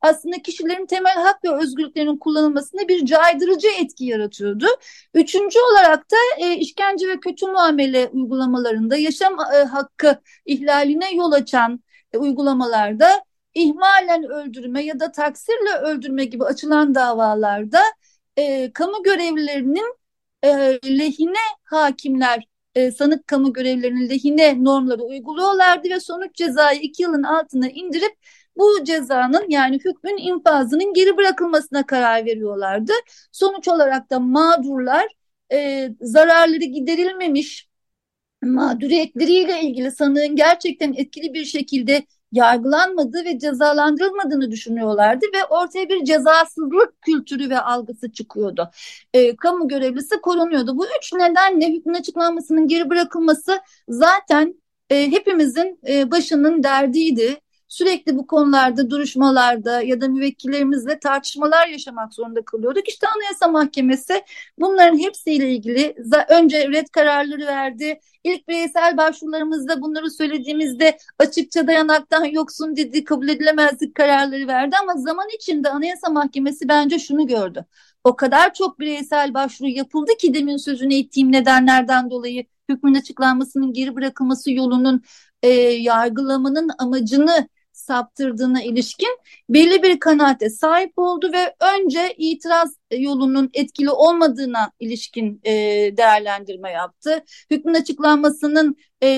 Speaker 2: aslında kişilerin temel hak ve özgürlüklerinin kullanılmasında bir caydırıcı etki yaratıyordu. Üçüncü olarak da e, işkence ve kötü muamele uygulamalarında yaşam e, hakkı ihlaline yol açan e, uygulamalarda ihmalen öldürme ya da taksirle öldürme gibi açılan davalarda e, kamu görevlilerinin e, lehine hakimler e, sanık kamu görevlilerinin lehine normları uyguluyorlardı ve sonuç cezayı iki yılın altına indirip bu cezanın yani hükmün infazının geri bırakılmasına karar veriyorlardı. Sonuç olarak da mağdurlar e, zararları giderilmemiş mağduriyetleriyle ilgili sanığın gerçekten etkili bir şekilde yargılanmadığı ve cezalandırılmadığını düşünüyorlardı ve ortaya bir cezasızlık kültürü ve algısı çıkıyordu. E, kamu görevlisi korunuyordu. Bu üç nedenle hükmün açıklanmasının geri bırakılması zaten e, hepimizin e, başının derdiydi sürekli bu konularda duruşmalarda ya da müvekkillerimizle tartışmalar yaşamak zorunda kalıyorduk. İşte Anayasa Mahkemesi bunların hepsiyle ilgili önce red kararları verdi. İlk bireysel başvurularımızda bunları söylediğimizde açıkça dayanaktan yoksun dedi, kabul edilemezlik kararları verdi ama zaman içinde Anayasa Mahkemesi bence şunu gördü. O kadar çok bireysel başvuru yapıldı ki demin sözünü ettiğim nedenlerden dolayı hükmün açıklanmasının geri bırakılması yolunun e, yargılamanın amacını saptırdığına ilişkin belli bir kanaate sahip oldu ve önce itiraz yolunun etkili olmadığına ilişkin e, değerlendirme yaptı. Hükmün açıklanmasının e,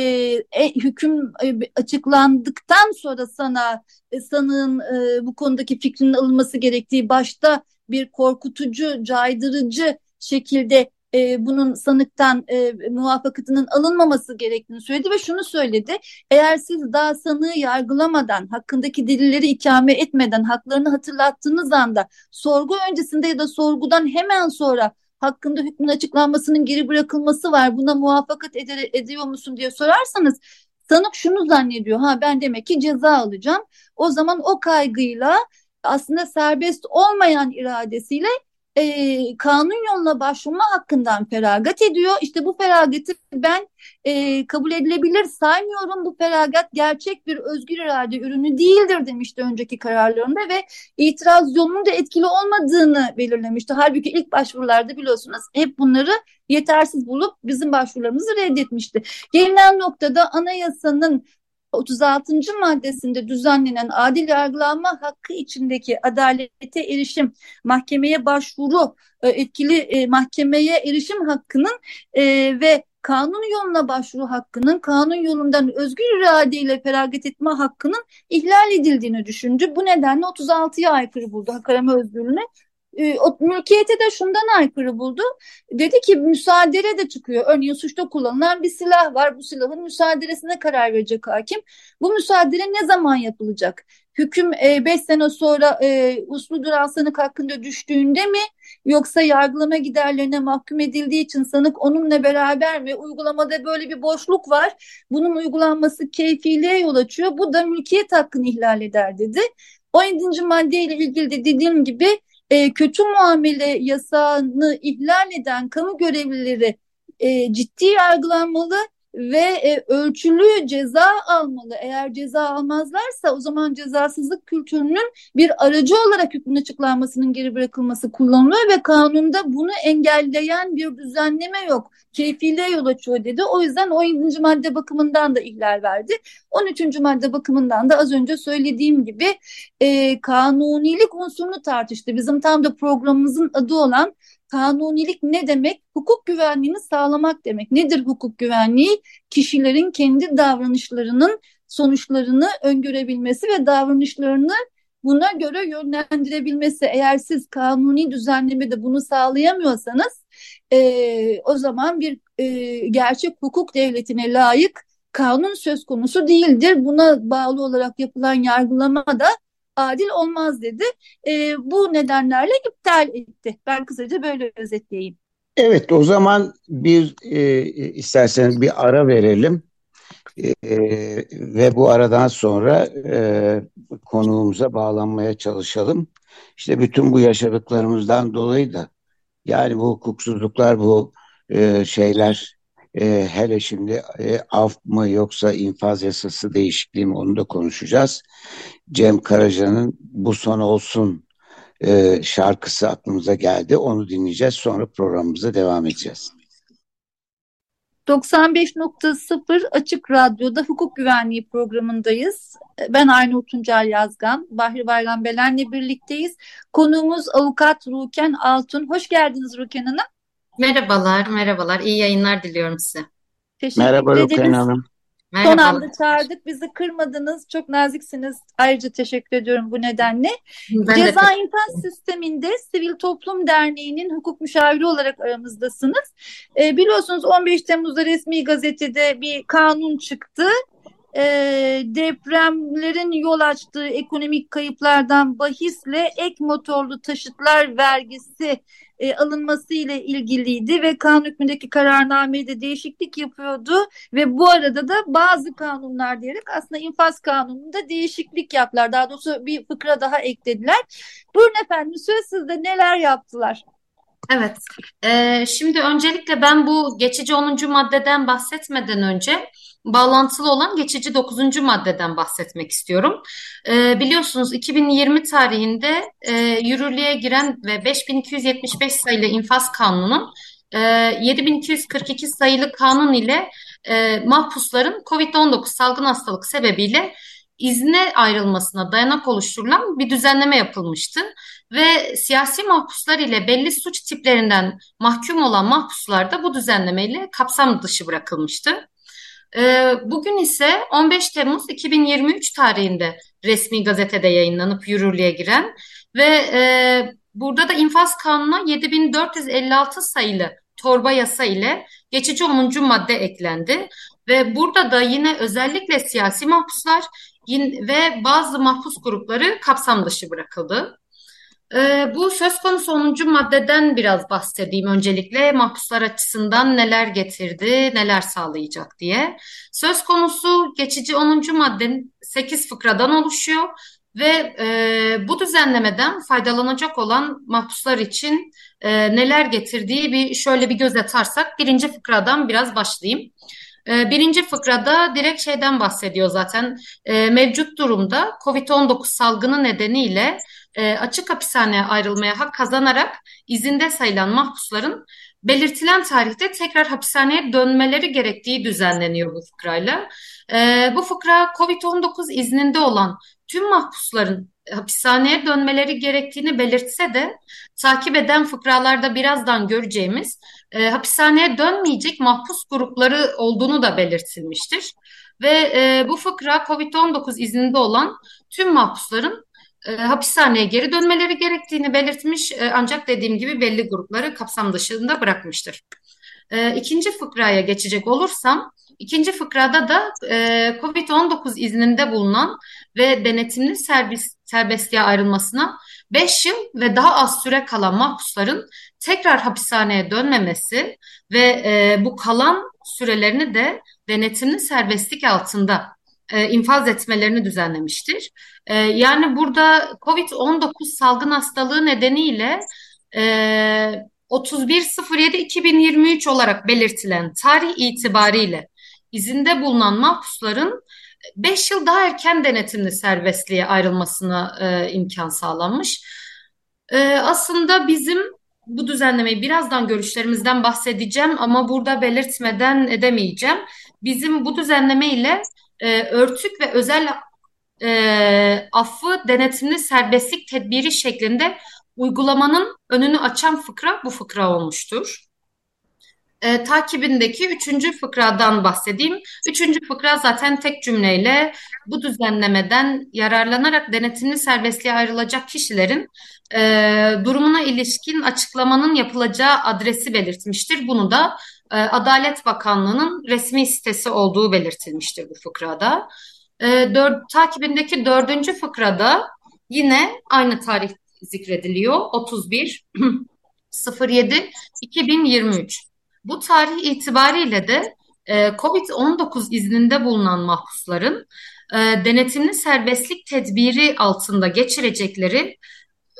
Speaker 2: e, hüküm e, açıklandıktan sonra sana e, sanığın e, bu konudaki fikrinin alınması gerektiği başta bir korkutucu, caydırıcı şekilde e, bunun sanıktan e, muvaffakatının alınmaması gerektiğini söyledi ve şunu söyledi. Eğer siz daha sanığı yargılamadan, hakkındaki delilleri ikame etmeden, haklarını hatırlattığınız anda sorgu öncesinde ya da sorgudan hemen sonra hakkında hükmün açıklanmasının geri bırakılması var. Buna muvaffakat eder, ediyor musun diye sorarsanız sanık şunu zannediyor. Ha ben demek ki ceza alacağım. O zaman o kaygıyla aslında serbest olmayan iradesiyle e, kanun yoluna başvurma hakkından feragat ediyor. İşte bu feragatı ben e, kabul edilebilir saymıyorum. Bu feragat gerçek bir özgür irade ürünü değildir demişti önceki kararlarında ve itiraz yolunun da etkili olmadığını belirlemişti. Halbuki ilk başvurularda biliyorsunuz hep bunları yetersiz bulup bizim başvurularımızı reddetmişti. Gelinen noktada anayasanın 36. maddesinde düzenlenen adil yargılanma hakkı içindeki adalete erişim, mahkemeye başvuru, e, etkili e, mahkemeye erişim hakkının e, ve kanun yoluna başvuru hakkının, kanun yolundan özgür iradeyle feragat etme hakkının ihlal edildiğini düşündü. Bu nedenle 36'ya aykırı buldu hak arama özgürlüğüne e, o mülkiyete de şundan aykırı buldu. Dedi ki müsaadele de çıkıyor. Örneğin suçta kullanılan bir silah var. Bu silahın müsaadelesine karar verecek hakim. Bu müsaadele ne zaman yapılacak? Hüküm 5 e, sene sonra e, uslu duran sanık hakkında düştüğünde mi? Yoksa yargılama giderlerine mahkum edildiği için sanık onunla beraber mi? Uygulamada böyle bir boşluk var. Bunun uygulanması keyfiliğe yol açıyor. Bu da mülkiyet hakkını ihlal eder dedi. 17. maddeyle ilgili de dediğim gibi e, kötü muamele yasağını ihlal eden kamu görevlileri e, ciddi yargılanmalı ve e, ölçülü ceza almalı. Eğer ceza almazlarsa o zaman cezasızlık kültürünün bir aracı olarak hükmün açıklanmasının geri bırakılması kullanılıyor ve kanunda bunu engelleyen bir düzenleme yok. Keyfiliğe yol açıyor dedi. O yüzden 17. madde bakımından da ihlal verdi. 13. madde bakımından da az önce söylediğim gibi e, kanunilik unsurunu tartıştı. Bizim tam da programımızın adı olan Kanunilik ne demek? Hukuk güvenliğini sağlamak demek. Nedir hukuk güvenliği? Kişilerin kendi davranışlarının sonuçlarını öngörebilmesi ve davranışlarını buna göre yönlendirebilmesi. Eğer siz kanuni düzenlemede bunu sağlayamıyorsanız e, o zaman bir e, gerçek hukuk devletine layık kanun söz konusu değildir. Buna bağlı olarak yapılan yargılama da adil olmaz dedi. E, bu nedenlerle iptal etti. Ben kısaca böyle özetleyeyim.
Speaker 3: Evet o zaman bir e, isterseniz bir ara verelim. E, ve bu aradan sonra e, konuğumuza bağlanmaya çalışalım. İşte bütün bu yaşadıklarımızdan dolayı da yani bu hukuksuzluklar, bu e, şeyler e, hele şimdi e, af mı yoksa infaz yasası değişikliği mi onu da konuşacağız. Cem Karaca'nın Bu Son Olsun e, şarkısı aklımıza geldi. Onu dinleyeceğiz. Sonra programımıza devam edeceğiz.
Speaker 2: 95.0 Açık Radyo'da hukuk güvenliği programındayız. Ben Aynur Tuncel Yazgan, Bahri Bayram Belen'le birlikteyiz. Konuğumuz avukat Ruken Altun. Hoş geldiniz Ruken Hanım.
Speaker 4: Merhabalar, merhabalar. İyi yayınlar diliyorum size.
Speaker 3: Teşekkür Merhaba ederiz. Ruken Hanım.
Speaker 2: Son anda çağırdık. Bizi kırmadınız. Çok naziksiniz. Ayrıca teşekkür ediyorum bu nedenle. Ben Ceza de... infaz sisteminde Sivil Toplum Derneği'nin hukuk müşaviri olarak aramızdasınız. Ee, biliyorsunuz 15 Temmuz'da resmi gazetede bir kanun çıktı e, depremlerin yol açtığı ekonomik kayıplardan bahisle ek motorlu taşıtlar vergisi e, alınması ile ilgiliydi ve kanun hükmündeki kararnamede değişiklik yapıyordu ve bu arada da bazı kanunlar diyerek aslında infaz kanununda değişiklik yaptılar. Daha doğrusu bir fıkra daha eklediler. Buyurun efendim söz sizde neler yaptılar?
Speaker 4: Evet, ee, şimdi öncelikle ben bu geçici 10. maddeden bahsetmeden önce bağlantılı olan geçici 9. maddeden bahsetmek istiyorum. E, biliyorsunuz 2020 tarihinde e, yürürlüğe giren ve 5275 sayılı infaz kanununun e, 7242 sayılı kanun ile e, mahpusların COVID-19 salgın hastalık sebebiyle izne ayrılmasına dayanak oluşturulan bir düzenleme yapılmıştı ve siyasi mahpuslar ile belli suç tiplerinden mahkum olan mahpuslar da bu düzenlemeyle kapsam dışı bırakılmıştı. Ee, bugün ise 15 Temmuz 2023 tarihinde resmi gazetede yayınlanıp yürürlüğe giren ve e, burada da infaz kanuna 7456 sayılı torba yasa ile geçici 10. madde eklendi. Ve burada da yine özellikle siyasi mahpuslar ve bazı mahpus grupları kapsam dışı bırakıldı. Ee, bu söz konusu 10. maddeden biraz bahsedeyim öncelikle mahpuslar açısından neler getirdi, neler sağlayacak diye. Söz konusu geçici 10. maddenin 8 fıkradan oluşuyor ve e, bu düzenlemeden faydalanacak olan mahpuslar için e, neler getirdiği bir şöyle bir göz atarsak birinci fıkradan biraz başlayayım. E, birinci fıkrada direkt şeyden bahsediyor zaten. E, mevcut durumda COVID-19 salgını nedeniyle e, açık hapishaneye ayrılmaya hak kazanarak izinde sayılan mahpusların belirtilen tarihte tekrar hapishaneye dönmeleri gerektiği düzenleniyor bu fıkrayla. E, bu fıkra COVID-19 izninde olan tüm mahpusların hapishaneye dönmeleri gerektiğini belirtse de takip eden fıkralarda birazdan göreceğimiz e, hapishaneye dönmeyecek mahpus grupları olduğunu da belirtilmiştir. Ve e, bu fıkra COVID-19 izninde olan tüm mahpusların e, hapishaneye geri dönmeleri gerektiğini belirtmiş e, ancak dediğim gibi belli grupları kapsam dışında bırakmıştır. E, ikinci fıkraya geçecek olursam, ikinci fıkrada da e, COVID-19 izninde bulunan ve denetimli serbest, serbestliğe ayrılmasına 5 yıl ve daha az süre kalan mahpusların tekrar hapishaneye dönmemesi ve e, bu kalan sürelerini de denetimli serbestlik altında e, infaz etmelerini düzenlemiştir. E, yani burada COVID-19 salgın hastalığı nedeniyle e, 31.07.2023 olarak belirtilen tarih itibariyle izinde bulunan mahpusların 5 yıl daha erken denetimli serbestliğe ayrılmasına e, imkan sağlanmış. E, aslında bizim bu düzenlemeyi birazdan görüşlerimizden bahsedeceğim ama burada belirtmeden edemeyeceğim. Bizim bu düzenleme ile e, örtük ve özel e, affı denetimli serbestlik tedbiri şeklinde uygulamanın önünü açan fıkra bu fıkra olmuştur. E, takibindeki üçüncü fıkradan bahsedeyim. Üçüncü fıkra zaten tek cümleyle bu düzenlemeden yararlanarak denetimli serbestliğe ayrılacak kişilerin e, durumuna ilişkin açıklamanın yapılacağı adresi belirtmiştir. Bunu da e, Adalet Bakanlığı'nın resmi sitesi olduğu belirtilmiştir bu fıkrada. E, dört, takibindeki dördüncü fıkrada yine aynı tarih zikrediliyor. 31 07 2023. Bu tarih itibariyle de e, COVID-19 izninde bulunan mahpusların e, denetimli serbestlik tedbiri altında geçirecekleri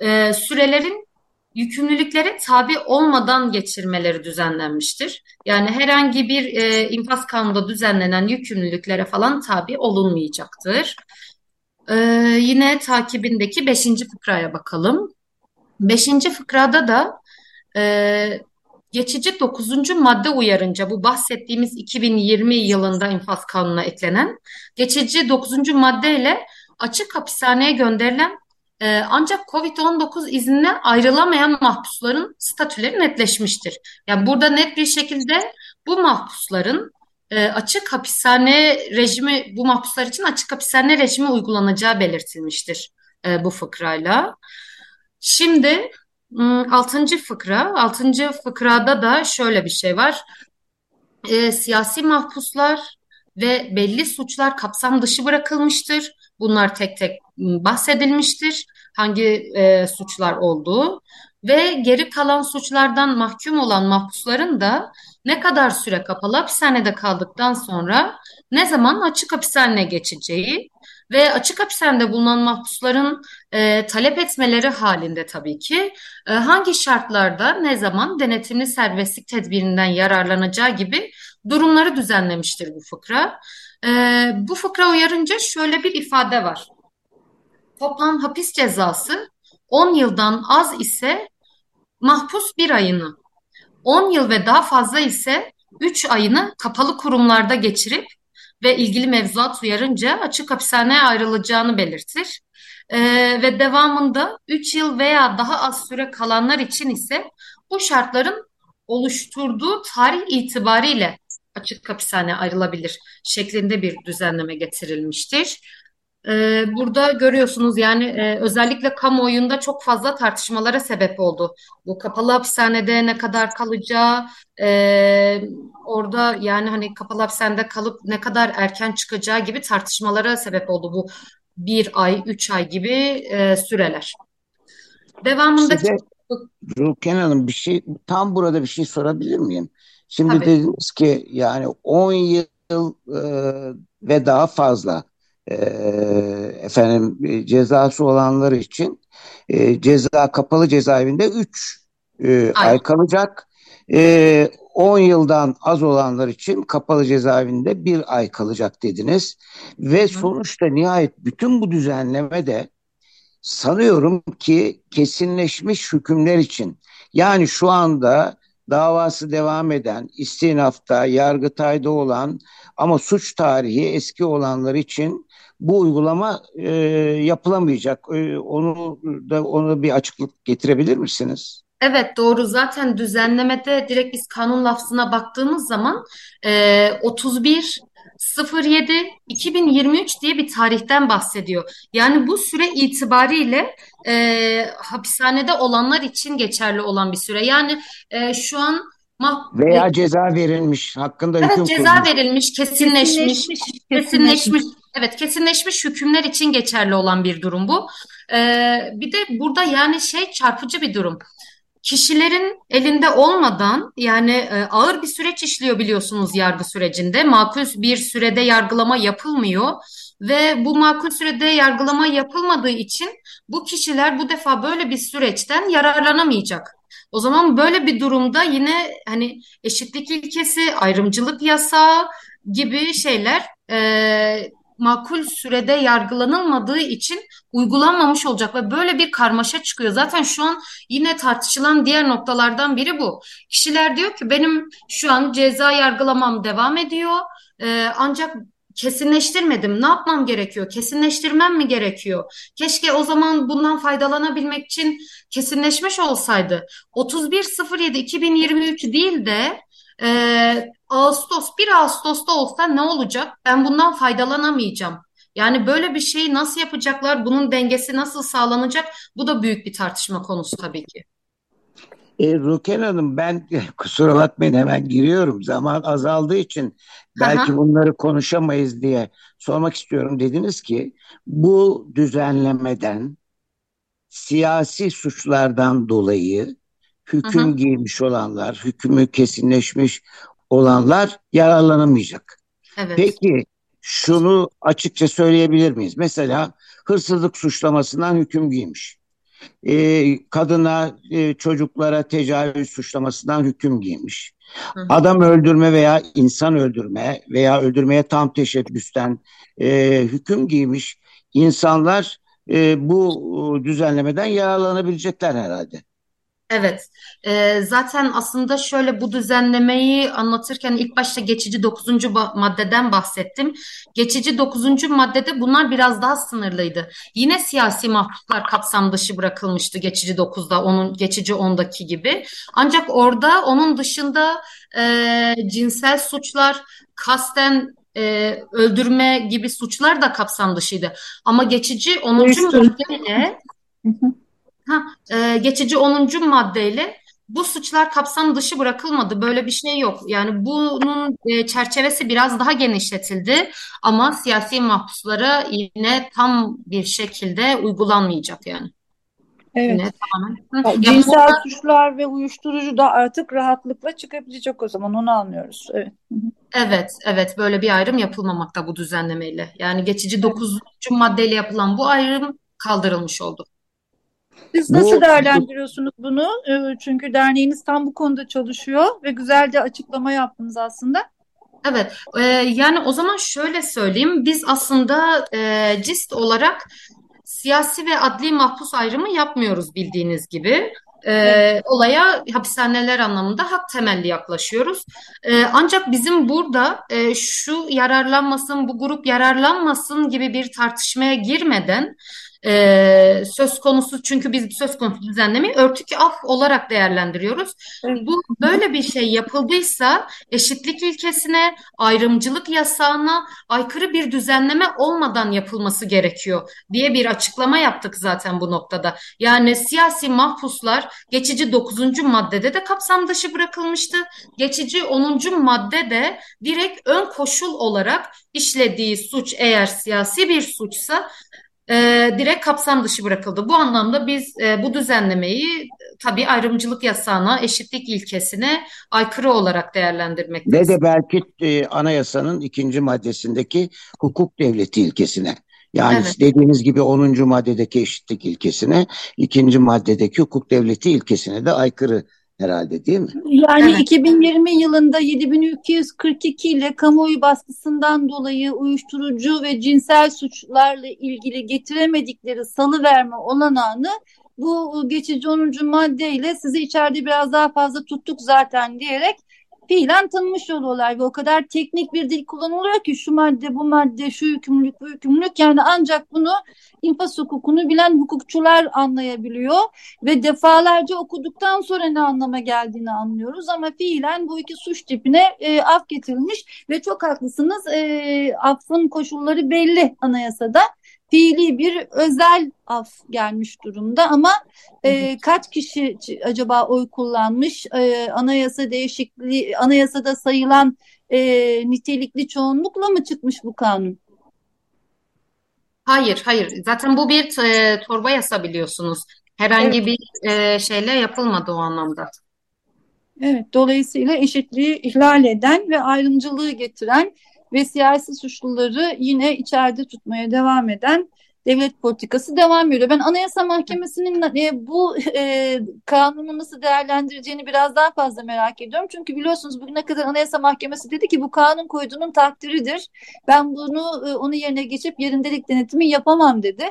Speaker 4: e, sürelerin yükümlülüklere tabi olmadan geçirmeleri düzenlenmiştir. Yani herhangi bir e, infaz kanunda düzenlenen yükümlülüklere falan tabi olunmayacaktır. E, yine takibindeki beşinci fıkraya bakalım. Beşinci fıkrada da e, geçici dokuzuncu madde uyarınca bu bahsettiğimiz 2020 yılında infaz kanununa eklenen geçici dokuzuncu maddeyle açık hapishaneye gönderilen ee, ancak COVID-19 iznine ayrılamayan mahpusların statüleri netleşmiştir. Yani burada net bir şekilde bu mahpusların e, açık hapishane rejimi, bu mahpuslar için açık hapishane rejimi uygulanacağı belirtilmiştir e, bu fıkrayla. Şimdi altıncı fıkra, altıncı fıkrada da şöyle bir şey var. E, siyasi mahpuslar ve belli suçlar kapsam dışı bırakılmıştır. Bunlar tek tek bahsedilmiştir. Hangi e, suçlar olduğu ve geri kalan suçlardan mahkum olan mahpusların da ne kadar süre kapalı hapishanede kaldıktan sonra ne zaman açık hapishaneye geçeceği ve açık hapishanede bulunan mahpusların e, talep etmeleri halinde tabii ki e, hangi şartlarda ne zaman denetimli serbestlik tedbirinden yararlanacağı gibi durumları düzenlemiştir bu fıkra. E, bu fıkra uyarınca şöyle bir ifade var. Toplam hapis cezası 10 yıldan az ise mahpus bir ayını, 10 yıl ve daha fazla ise 3 ayını kapalı kurumlarda geçirip ve ilgili mevzuat uyarınca açık hapishaneye ayrılacağını belirtir. Ee, ve devamında 3 yıl veya daha az süre kalanlar için ise bu şartların oluşturduğu tarih itibariyle açık hapishane ayrılabilir şeklinde bir düzenleme getirilmiştir. Ee, burada görüyorsunuz yani e, özellikle kamuoyunda çok fazla tartışmalara sebep oldu. Bu kapalı hapishanede ne kadar kalacağı, e, orada yani hani kapalı hapishanede kalıp ne kadar erken çıkacağı gibi tartışmalara sebep oldu bu bir ay, üç ay gibi e, süreler. Devamında
Speaker 3: Size Ruken Hanım bir şey tam burada bir şey sorabilir miyim? Şimdi
Speaker 4: tabii.
Speaker 3: dediniz ki yani 10 yıl e, ve daha fazla e, efendim cezası olanlar için e, ceza kapalı cezaevinde 3 e, ay kalacak. E, 10 yıldan az olanlar için kapalı cezaevinde bir ay kalacak dediniz. Ve sonuçta nihayet bütün bu düzenleme de sanıyorum ki kesinleşmiş hükümler için yani şu anda davası devam eden, istinafta, yargıtayda olan ama suç tarihi eski olanlar için bu uygulama e, yapılamayacak. E, onu da onu bir açıklık getirebilir misiniz?
Speaker 4: Evet doğru zaten düzenlemede direkt biz kanun lafzına baktığımız zaman e, 31 07 2023 diye bir tarihten bahsediyor. Yani bu süre itibariyle e, hapishanede olanlar için geçerli olan bir süre. Yani e, şu an
Speaker 3: veya ceza verilmiş hakkında
Speaker 4: evet,
Speaker 3: hüküm
Speaker 4: ceza
Speaker 3: kurmuş.
Speaker 4: verilmiş, kesinleşmiş,
Speaker 2: Kesinleşmiş,
Speaker 4: kesinleşmiş, evet kesinleşmiş hükümler için geçerli olan bir durum bu. Ee, bir de burada yani şey çarpıcı bir durum. Kişilerin elinde olmadan yani e, ağır bir süreç işliyor biliyorsunuz yargı sürecinde. Makul bir sürede yargılama yapılmıyor ve bu makul sürede yargılama yapılmadığı için bu kişiler bu defa böyle bir süreçten yararlanamayacak. O zaman böyle bir durumda yine hani eşitlik ilkesi, ayrımcılık yasağı gibi şeyler e, makul sürede yargılanılmadığı için uygulanmamış olacak ve böyle bir karmaşa çıkıyor. Zaten şu an yine tartışılan diğer noktalardan biri bu. Kişiler diyor ki benim şu an ceza yargılamam devam ediyor. Ee, ancak kesinleştirmedim. Ne yapmam gerekiyor? Kesinleştirmem mi gerekiyor? Keşke o zaman bundan faydalanabilmek için kesinleşmiş olsaydı. 31.07.2023 değil de e, Ağustos 1 Ağustos'ta olsa ne olacak? Ben bundan faydalanamayacağım. Yani böyle bir şeyi nasıl yapacaklar? Bunun dengesi nasıl sağlanacak? Bu da büyük bir tartışma konusu tabii ki.
Speaker 3: E, Ruken Hanım ben kusura bakmayın hemen giriyorum. Zaman azaldığı için belki
Speaker 4: Aha.
Speaker 3: bunları konuşamayız diye sormak istiyorum. Dediniz ki bu düzenlemeden siyasi suçlardan dolayı hüküm
Speaker 4: hı.
Speaker 3: giymiş olanlar, hükmü kesinleşmiş olanlar yararlanamayacak.
Speaker 4: Evet.
Speaker 3: Peki şunu açıkça söyleyebilir miyiz? Mesela hırsızlık suçlamasından hüküm giymiş. Ee, kadına, e, çocuklara tecavüz suçlamasından hüküm giymiş.
Speaker 4: Hı hı.
Speaker 3: Adam öldürme veya insan öldürme veya öldürmeye tam teşebbüsten e, hüküm giymiş insanlar e, bu düzenlemeden yararlanabilecekler herhalde.
Speaker 4: Evet, Ee, zaten aslında şöyle bu düzenlemeyi anlatırken ilk başta geçici 9. ba- maddeden bahsettim. Geçici 9. maddede bunlar biraz daha sınırlıydı. Yine siyasi mahpuslar kapsam dışı bırakılmıştı geçici 9'da, onun geçici 10'daki gibi. Ancak orada onun dışında e, cinsel suçlar, kasten e, öldürme gibi suçlar da kapsam dışıydı. Ama geçici 10.
Speaker 2: Uyuşturucu.
Speaker 4: maddeyle Ha, e, geçici 10. maddeyle bu suçlar kapsam dışı bırakılmadı. Böyle bir şey yok. Yani bunun e, çerçevesi biraz daha genişletildi ama siyasi mahpuslara yine tam bir şekilde uygulanmayacak yani.
Speaker 2: Evet.
Speaker 4: Yine tamamen. Hı.
Speaker 2: Ya,
Speaker 4: Ya
Speaker 2: Cinsel
Speaker 4: burada-
Speaker 2: suçlar ve uyuşturucu da artık rahatlıkla çıkabilecek o zaman onu anlıyoruz. Evet.
Speaker 4: Evet, evet böyle bir ayrım yapılmamakta bu düzenlemeyle. Yani geçici 9. maddeyle yapılan bu ayrım kaldırılmış oldu.
Speaker 2: Siz
Speaker 3: Bu-
Speaker 2: nasıl değerlendiriyorsunuz bunu? Ee, Çünkü derneğiniz tam bu konuda çalışıyor ve güzel de açıklama yaptınız aslında.
Speaker 4: Evet, e, yani o zaman şöyle söyleyeyim, biz aslında e, CİST olarak siyasi ve adli mahpus ayrımı yapmıyoruz bildiğiniz gibi. E, olaya hapishaneler anlamında hak temelli yaklaşıyoruz. E, ancak bizim burada e, şu yararlanmasın, bu grup yararlanmasın gibi bir tartışmaya girmeden e, söz konusu çünkü biz söz konusu düzenlemeyi örtük af olarak değerlendiriyoruz.
Speaker 2: Evet.
Speaker 4: Bu böyle bir şey yapıldıysa eşitlik ilkesine, ayrımcılık yasağına aykırı bir düzenleme olmadan yapılması gerekiyor diye bir açıklama yaptık zaten bu noktada. Yani siyasi mahpuslar geçici 9. maddede de kapsam dışı bırakılmıştı. Geçici 10. madde de direkt ön koşul olarak işlediği suç eğer siyasi bir suçsa e, direkt kapsam dışı bırakıldı. Bu anlamda biz e, bu düzenlemeyi tabii ayrımcılık yasağına, eşitlik ilkesine aykırı olarak değerlendirmekteyiz.
Speaker 3: Ve de belki e, anayasanın ikinci maddesindeki hukuk devleti ilkesine. Yani
Speaker 4: Evet.
Speaker 3: dediğiniz gibi 10. maddedeki eşitlik ilkesine, ikinci maddedeki hukuk devleti ilkesine de aykırı herhalde değil mi?
Speaker 2: Yani
Speaker 4: Evet.
Speaker 2: 2020 yılında 7242 ile kamuoyu baskısından dolayı uyuşturucu ve cinsel suçlarla ilgili getiremedikleri salıverme olanağını bu geçici 10. maddeyle sizi içeride biraz daha fazla tuttuk zaten diyerek fiilen tanımış oluyorlar ve o kadar teknik bir dil kullanılıyor ki şu madde bu madde şu yükümlülük bu yükümlülük. Yani ancak bunu infaz hukukunu bilen hukukçular anlayabiliyor ve defalarca okuduktan sonra ne anlama geldiğini anlıyoruz. Ama fiilen bu iki suç tipine e, af getirilmiş ve çok haklısınız e, affın koşulları belli anayasada fiili bir özel af gelmiş durumda ama e, kaç kişi acaba oy kullanmış E, anayasa değişikliği anayasada sayılan e, nitelikli çoğunlukla mı çıkmış bu kanun?
Speaker 4: Hayır, hayır. Zaten bu bir e, torba yasa biliyorsunuz. Herhangi
Speaker 2: Evet.
Speaker 4: bir e, şeyle yapılmadı o anlamda.
Speaker 2: Evet, dolayısıyla eşitliği ihlal eden ve ayrımcılığı getiren ve siyasi suçluları yine içeride tutmaya devam eden devlet politikası devam ediyor. Ben Anayasa Mahkemesi'nin e, bu e, kanunu nasıl değerlendireceğini biraz daha fazla merak ediyorum. Çünkü biliyorsunuz bugüne kadar Anayasa Mahkemesi dedi ki bu kanun koyduğunun takdiridir. Ben bunu e, onun yerine geçip yerindelik denetimi yapamam dedi.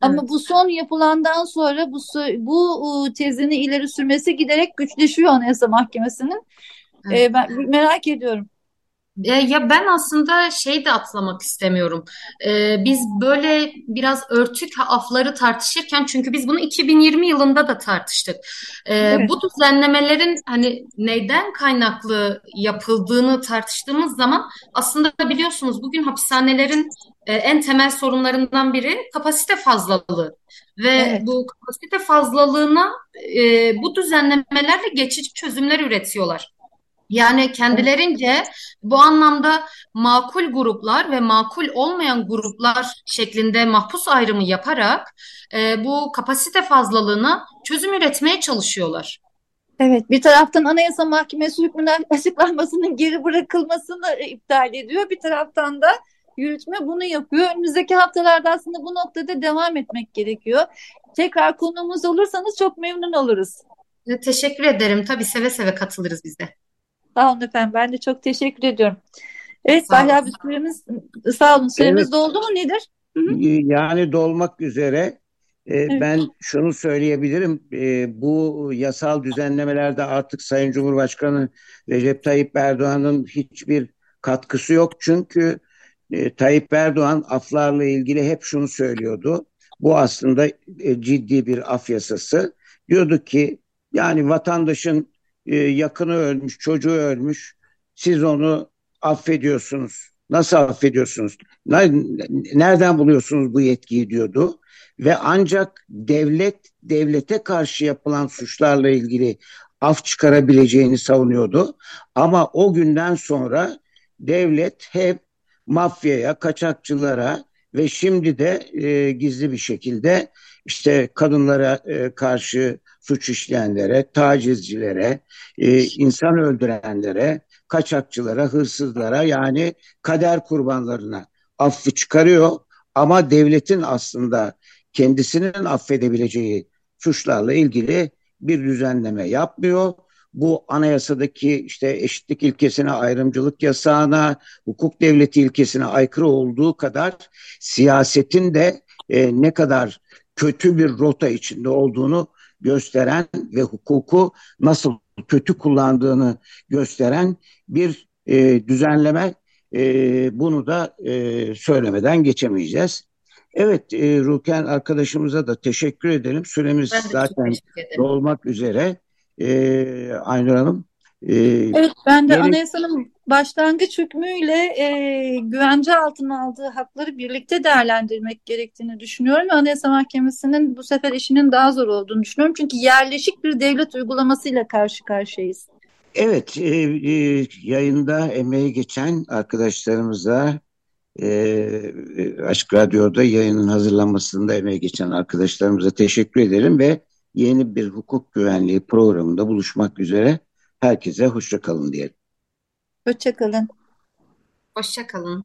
Speaker 2: Ama
Speaker 4: Evet.
Speaker 2: bu son yapılandan sonra bu bu tezini ileri sürmesi giderek güçleşiyor Anayasa Mahkemesi'nin.
Speaker 4: Evet.
Speaker 2: E, ben merak ediyorum.
Speaker 4: E, ya ben aslında şey de atlamak istemiyorum. E, biz böyle biraz örtük afları tartışırken çünkü biz bunu 2020 yılında da tartıştık. E,
Speaker 2: Evet.
Speaker 4: bu düzenlemelerin hani neyden kaynaklı yapıldığını tartıştığımız zaman aslında biliyorsunuz bugün hapishanelerin e, en temel sorunlarından biri kapasite fazlalığı ve
Speaker 2: Evet.
Speaker 4: bu kapasite fazlalığına e, bu düzenlemelerle geçici çözümler üretiyorlar. Yani kendilerince bu anlamda makul gruplar ve makul olmayan gruplar şeklinde mahpus ayrımı yaparak e, bu kapasite fazlalığına çözüm üretmeye çalışıyorlar.
Speaker 2: Evet, bir taraftan Anayasa Mahkemesi hükmünün açıklanmasının geri bırakılmasını iptal ediyor. Bir taraftan da yürütme bunu yapıyor. Önümüzdeki haftalarda aslında bu noktada devam etmek gerekiyor. Tekrar konuğumuz olursanız çok memnun oluruz.
Speaker 4: Teşekkür ederim. Tabii seve seve katılırız biz de.
Speaker 2: Sağ olun efendim. Ben de çok teşekkür ediyorum. Evet, Bahri abi süremiz, sağ olun. Süremiz
Speaker 3: Evet.
Speaker 2: doldu mu nedir? Hı hı.
Speaker 3: Yani dolmak üzere e,
Speaker 2: Evet.
Speaker 3: ben şunu söyleyebilirim. E, bu yasal düzenlemelerde artık Sayın Cumhurbaşkanı Recep Tayyip Erdoğan'ın hiçbir katkısı yok. Çünkü e, Tayyip Erdoğan aflarla ilgili hep şunu söylüyordu. Bu aslında e, ciddi bir af yasası. Diyordu ki yani vatandaşın e, yakını ölmüş, çocuğu ölmüş. Siz onu affediyorsunuz. Nasıl affediyorsunuz? Ne- Nereden buluyorsunuz bu yetkiyi diyordu. Ve ancak devlet devlete karşı yapılan suçlarla ilgili af çıkarabileceğini savunuyordu. Ama o günden sonra devlet hep mafyaya, kaçakçılara ve şimdi de e, gizli bir şekilde işte kadınlara e, karşı suç işleyenlere, tacizcilere, e, insan öldürenlere, kaçakçılara, hırsızlara yani kader kurbanlarına affı çıkarıyor. Ama devletin aslında kendisinin affedebileceği suçlarla ilgili bir düzenleme yapmıyor. Bu anayasadaki işte eşitlik ilkesine, ayrımcılık yasağına, hukuk devleti ilkesine aykırı olduğu kadar siyasetin de e, ne kadar kötü bir rota içinde olduğunu gösteren ve hukuku nasıl kötü kullandığını gösteren bir e, düzenleme. E, bunu da e, söylemeden geçemeyeceğiz. Evet, e, Ruken arkadaşımıza da teşekkür edelim. Süremiz zaten dolmak üzere. E, Aynur Hanım. E,
Speaker 2: Evet, ben de
Speaker 3: Yeni-
Speaker 2: anayasanın başlangıç hükmüyle e, güvence altına aldığı hakları birlikte değerlendirmek gerektiğini düşünüyorum. Anayasa Mahkemesi'nin bu sefer işinin daha zor olduğunu düşünüyorum. Çünkü yerleşik bir devlet uygulamasıyla karşı karşıyayız.
Speaker 3: Evet, e, e, yayında emeği geçen arkadaşlarımıza e, Açık Radyo'da yayının hazırlanmasında emeği geçen arkadaşlarımıza teşekkür ederim ve yeni bir hukuk güvenliği programında buluşmak üzere herkese hoşçakalın diyelim.
Speaker 2: Hoşçakalın.
Speaker 4: Hoşça kalın.